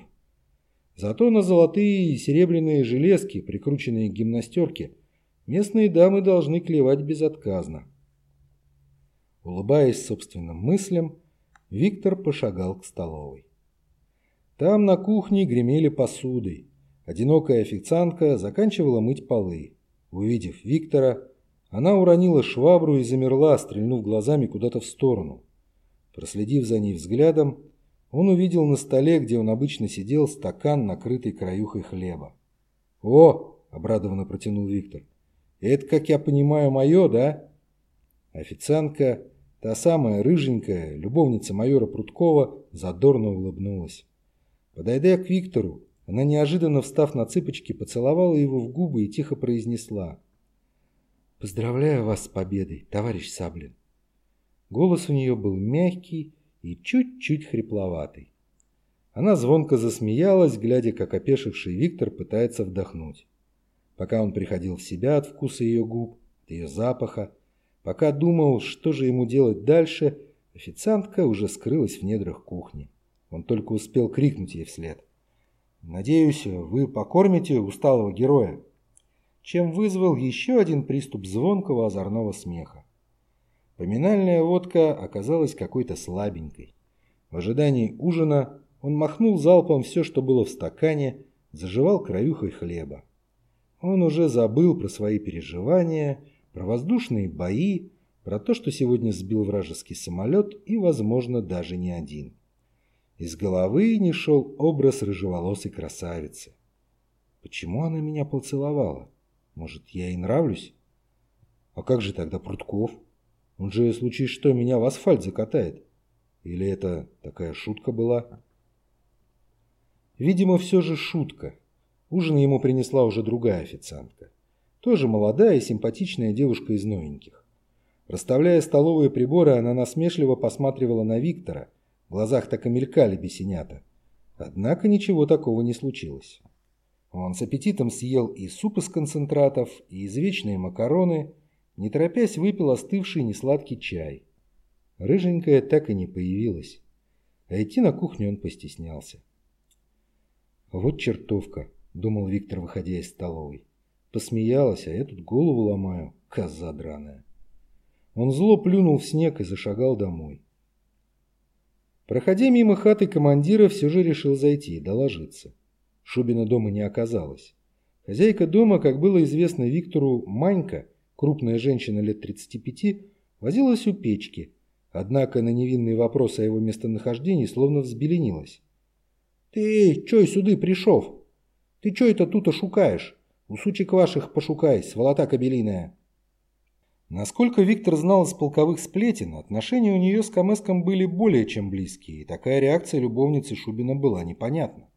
Зато на золотые и серебряные железки, прикрученные к гимнастерке, Местные дамы должны клевать безотказно. Улыбаясь собственным мыслям, Виктор пошагал к столовой. Там на кухне гремели посудой. Одинокая официантка заканчивала мыть полы. Увидев Виктора, она уронила швабру и замерла, стрельнув глазами куда-то в сторону. Проследив за ней взглядом, он увидел на столе, где он обычно сидел, стакан, накрытый краюхой хлеба. «О!» – обрадованно протянул Виктор. «Это, как я понимаю, мое, да?» Официантка, та самая рыженькая, любовница майора Прудкова, задорно улыбнулась. Подойдя к Виктору, она, неожиданно встав на цыпочки, поцеловала его в губы и тихо произнесла. «Поздравляю вас с победой, товарищ Саблин». Голос у нее был мягкий и чуть-чуть хрипловатый. Она звонко засмеялась, глядя, как опешивший Виктор пытается вдохнуть. Пока он приходил в себя от вкуса ее губ, от ее запаха, пока думал, что же ему делать дальше, официантка уже скрылась в недрах кухни. Он только успел крикнуть ей вслед. «Надеюсь, вы покормите усталого героя», чем вызвал еще один приступ звонкого озорного смеха. Поминальная водка оказалась какой-то слабенькой. В ожидании ужина он махнул залпом все, что было в стакане, заживал краюхой хлеба. Он уже забыл про свои переживания, про воздушные бои, про то, что сегодня сбил вражеский самолет и, возможно, даже не один. Из головы не шел образ рыжеволосой красавицы. Почему она меня поцеловала? Может, я ей нравлюсь? А как же тогда Прутков? Он же, случай что, меня в асфальт закатает. Или это такая шутка была? Видимо, все же шутка. Ужин ему принесла уже другая официантка. Тоже молодая и симпатичная девушка из новеньких. Расставляя столовые приборы, она насмешливо посматривала на Виктора. В глазах так и мелькали бесенята. Однако ничего такого не случилось. Он с аппетитом съел и суп из концентратов, и извечные макароны, не торопясь выпил остывший несладкий чай. Рыженькая так и не появилась. А идти на кухню он постеснялся. «Вот чертовка», — думал Виктор, выходя из столовой. Посмеялась, а я тут голову ломаю, коза драная. Он зло плюнул в снег и зашагал домой. Проходя мимо хаты командира, все же решил зайти и доложиться. Шубина дома не оказалось. Хозяйка дома, как было известно Виктору, Манька, крупная женщина лет 35, возилась у печки, однако на невинный вопрос о его местонахождении словно взбеленилась. «Ты чё сюда пришел? Ты чё это тут шукаешь? У сучек ваших пошукай, сволота кобелиная!» Насколько Виктор знал из полковых сплетен, отношения у нее с Камеском были более чем близкие, и такая реакция любовницы Шубина была непонятна.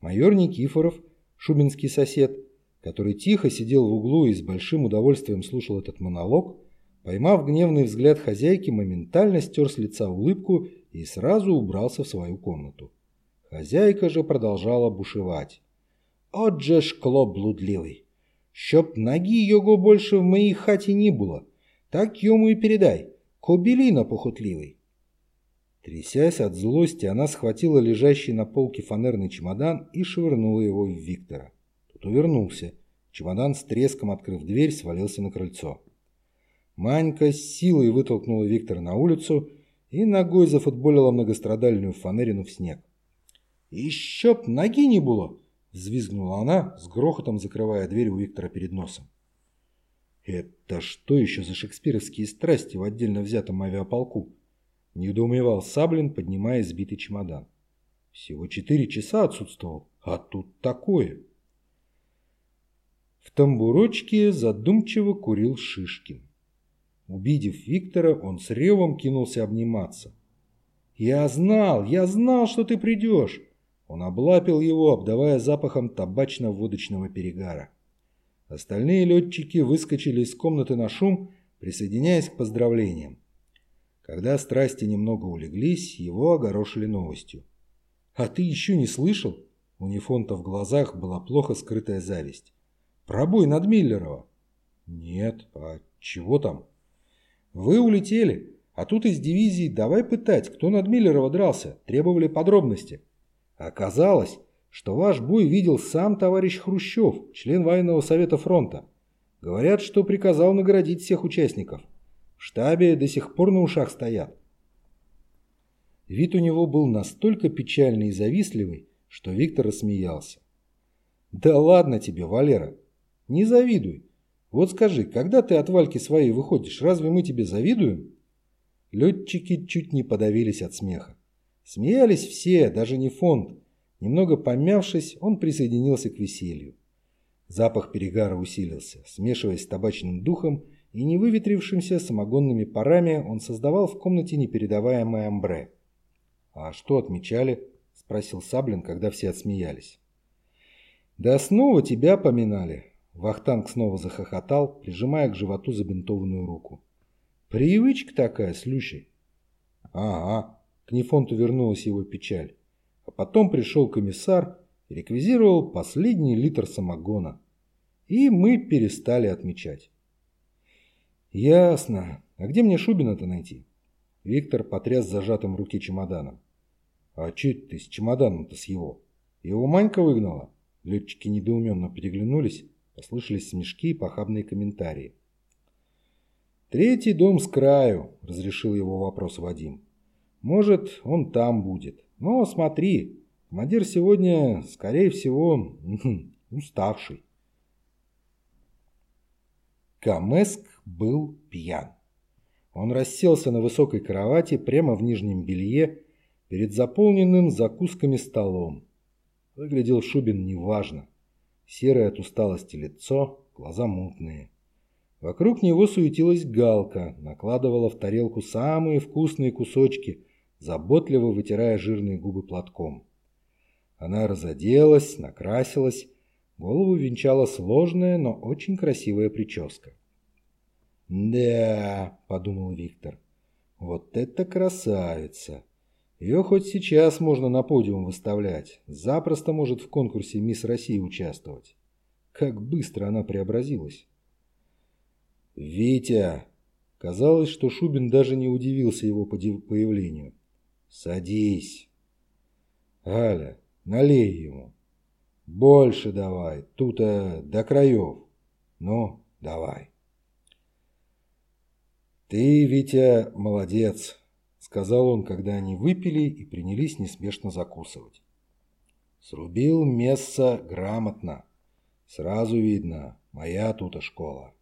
Майор Никифоров, шубинский сосед, который тихо сидел в углу и с большим удовольствием слушал этот монолог, поймав гневный взгляд хозяйки, моментально стер с лица улыбку и сразу убрался в свою комнату. Хозяйка же продолжала бушевать. «От же шкло блудливий! Щоб ноги його больше в моей хате не было, так ему и передай, кобелина похотливый!» Трясясь от злости, она схватила лежащий на полке фанерный чемодан и швырнула его в Виктора. Тот увернулся. Чемодан с треском, открыв дверь, свалился на крыльцо. Манька с силой вытолкнула Виктора на улицу и ногой зафутболила многострадальную фанерину в снег. «Еще б ноги не было!» – взвизгнула она, с грохотом закрывая дверь у Виктора перед носом. «Это что еще за шекспировские страсти в отдельно взятом авиаполку?» – недоумевал Саблин, поднимая сбитый чемодан. «Всего четыре часа отсутствовал, а тут такое!» В тамбурочке задумчиво курил Шишкин. Увидев Виктора, он с ревом кинулся обниматься. «Я знал, я знал, что ты придешь!» Он облапил его, обдавая запахом табачно-водочного перегара. Остальные летчики выскочили из комнаты на шум, присоединяясь к поздравлениям. Когда страсти немного улеглись, его огорошили новостью. «А ты еще не слышал?» У Нефонта в глазах была плохо скрытая зависть. Пробой над Миллерова. Нет, а чего там? Вы улетели, а тут из дивизии давай пытать, кто над Миллерова дрался, требовали подробности. Оказалось, что ваш бой видел сам товарищ Хрущев, член военного совета фронта. Говорят, что приказал наградить всех участников. В штабе до сих пор на ушах стоят. Вид у него был настолько печальный и завистливый, что Виктор рассмеялся. «Да ладно тебе, Валера, не завидуй. Вот скажи, когда ты от Вальки своей выходишь, разве мы тебе завидуем?» Летчики чуть не подавились от смеха. Смеялись все, даже не фонд. Немного помявшись, он присоединился к веселью. Запах перегара усилился. Смешиваясь с табачным духом и невыветрившимся самогонными парами, он создавал в комнате непередаваемое амбре. «А что отмечали?» – спросил Саблин, когда все отсмеялись. «Да снова тебя поминали!» Вахтанг снова захохотал, прижимая к животу забинтованную руку. «Привычка такая, слющий!» «Ага!» К Нефонту вернулась его печаль. А потом пришел комиссар и реквизировал последний литр самогона. И мы перестали отмечать. «Ясно. А где мне Шубина-то найти?» Виктор потряс зажатым в руке чемоданом. «А че ты с чемоданом-то с его? Его Манька выгнала?» Летчики недоуменно переглянулись, послышались смешки и похабные комментарии. «Третий дом с краю», — разрешил его вопрос Вадим. Может, он там будет. Но смотри, командир сегодня, скорее всего, уставший. Камеск был пьян. Он расселся на высокой кровати прямо в нижнем белье перед заполненным закусками столом. Выглядел Шубин неважно. Серое от усталости лицо, глаза мутные. Вокруг него суетилась галка, накладывала в тарелку самые вкусные кусочки, заботливо вытирая жирные губы платком. Она разоделась, накрасилась, голову венчала сложная, но очень красивая прическа. «Да», — подумал Виктор, — «вот это красавица! Ее хоть сейчас можно на подиум выставлять, запросто может в конкурсе «Мисс России» участвовать. Как быстро она преобразилась!» «Витя!» Казалось, что Шубин даже не удивился его появлению. Садись. Галя, налей ему. Больше давай, тут -то до краев. Ну, давай. Ты, Витя, молодец, сказал он, когда они выпили и принялись неспешно закусывать. Срубил место грамотно. Сразу видно, моя тута школа.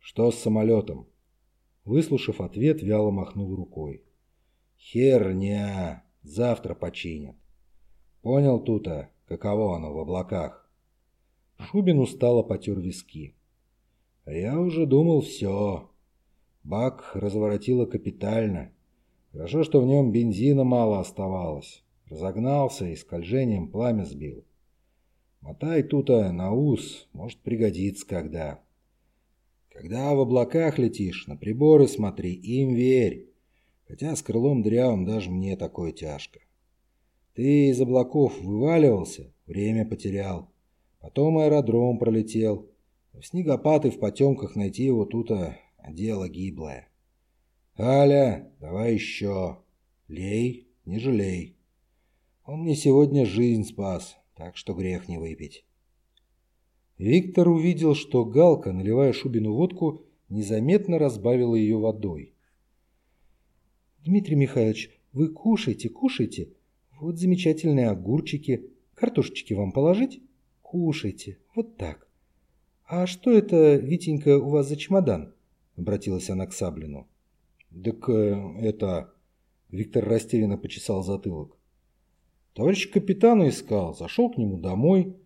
Что с самолетом? Выслушав ответ, вяло махнул рукой. Херня. Завтра починят. Понял тута, каково оно в облаках? Шубин устало потер виски. Я уже думал, все. Бак разворотило капитально. Хорошо, что в нем бензина мало оставалось. Разогнался и скольжением пламя сбил. Мотай тута на ус, может пригодится когда. Когда в облаках летишь, на приборы смотри, им верь. Хотя с крылом дрявым даже мне такое тяжко. Ты из облаков вываливался, время потерял. Потом аэродром пролетел. В снегопад и в потемках найти его тут а дело гиблое. Аля, давай еще. Лей, не жалей. Он мне сегодня жизнь спас, так что грех не выпить. Виктор увидел, что Галка, наливая Шубину водку, незаметно разбавила ее водой. Дмитрий Михайлович, вы кушайте, кушайте. Вот замечательные огурчики. Картошечки вам положить? Кушайте. Вот так. А что это, Витенька, у вас за чемодан? Обратилась она к Саблину. Так э, это... Виктор растерянно почесал затылок. Товарищ капитана искал, зашел к нему домой.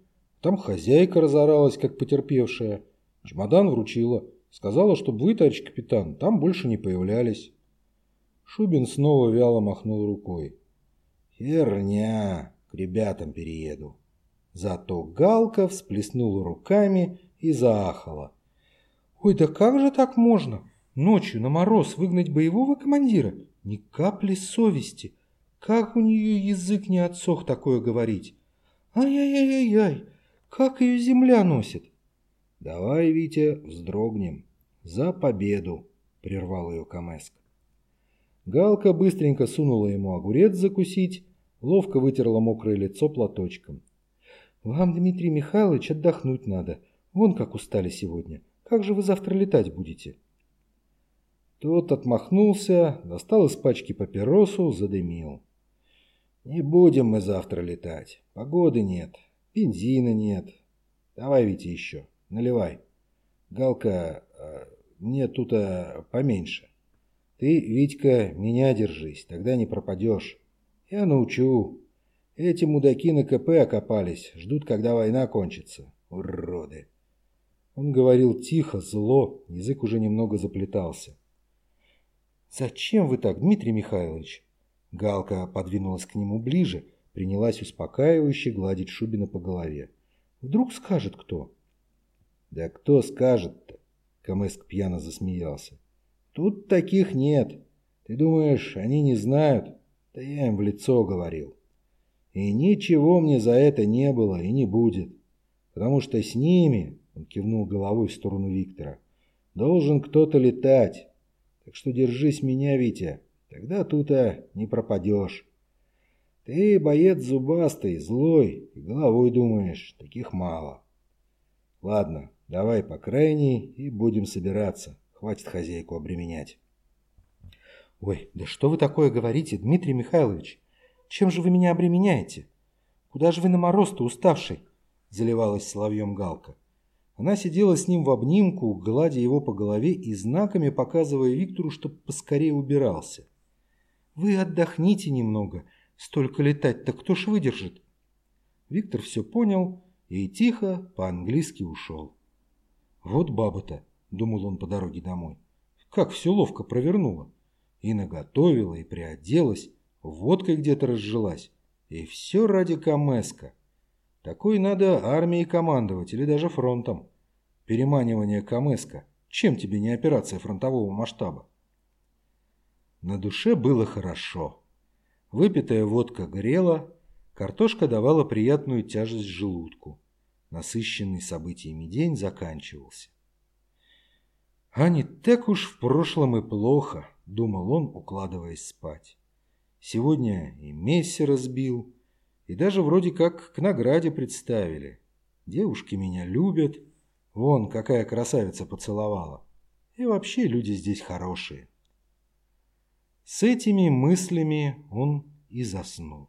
Там хозяйка разоралась, как потерпевшая. Чемодан вручила. Сказала, чтобы вы, товарищ капитан, там больше не появлялись. Шубин снова вяло махнул рукой. «Херня! К ребятам перееду». Зато Галка всплеснула руками и заахала. «Ой, да как же так можно? Ночью на мороз выгнать боевого командира? Ни капли совести. Как у нее язык не отсох такое говорить? Ай-яй-яй-яй, как ее земля носит!» «Давай, Витя, вздрогнем. За победу!» — прервал ее Камеск. Галка быстренько сунула ему огурец закусить, ловко вытерла мокрое лицо платочком. «Вам, Дмитрий Михайлович, отдохнуть надо. Вон как устали сегодня. Как же вы завтра летать будете?» Тот отмахнулся, достал из пачки папиросу, задымил. «Не будем мы завтра летать. Погоды нет, бензина нет. Давай, Витя, еще. Наливай. Галка, а, мне тут а, поменьше. Ты, Витька, меня держись, тогда не пропадешь. Я научу. Эти мудаки на КП окопались, ждут, когда война кончится. Уроды. Он говорил тихо, зло, язык уже немного заплетался. «Зачем вы так, Дмитрий Михайлович?» Галка подвинулась к нему ближе, принялась успокаивающе гладить Шубина по голове. «Вдруг скажет кто?» «Да кто скажет-то?» Камеск пьяно засмеялся. «Тут таких нет. Ты думаешь, они не знают? Да я им в лицо говорил. И ничего мне за это не было и не будет. Потому что с ними, он кивнул головой в сторону Виктора, должен кто-то летать. Так что держись меня, Витя, тогда тут-то не пропадешь. Ты боец зубастый, злой, и головой думаешь, таких мало. Ладно, давай по крайней и будем собираться. Хватит хозяйку обременять. Ой, да что вы такое говорите, Дмитрий Михайлович? Чем же вы меня обременяете? Куда же вы на мороз-то уставший? Заливалась соловьем Галка. Она сидела с ним в обнимку, гладя его по голове и знаками показывая Виктору, чтоб поскорее убирался. «Вы отдохните немного. Столько летать-то кто ж выдержит?» Виктор все понял и тихо по-английски ушел. «Вот баба-то», — думал он по дороге домой, — «как все ловко провернула. И наготовила, и приоделась, водкой где-то разжилась. И все ради Камеска. Такой надо армией командовать или даже фронтом. Переманивание Камеска. Чем тебе не операция фронтового масштаба? На душе было хорошо. Выпитая водка грела, картошка давала приятную тяжесть желудку. Насыщенный событиями день заканчивался. «А не так уж в прошлом и плохо», — думал он, укладываясь спать. «Сегодня и Месси разбил, и даже вроде как к награде представили. Девушки меня любят. Вон, какая красавица поцеловала. И вообще люди здесь хорошие. С этими мыслями он и заснул.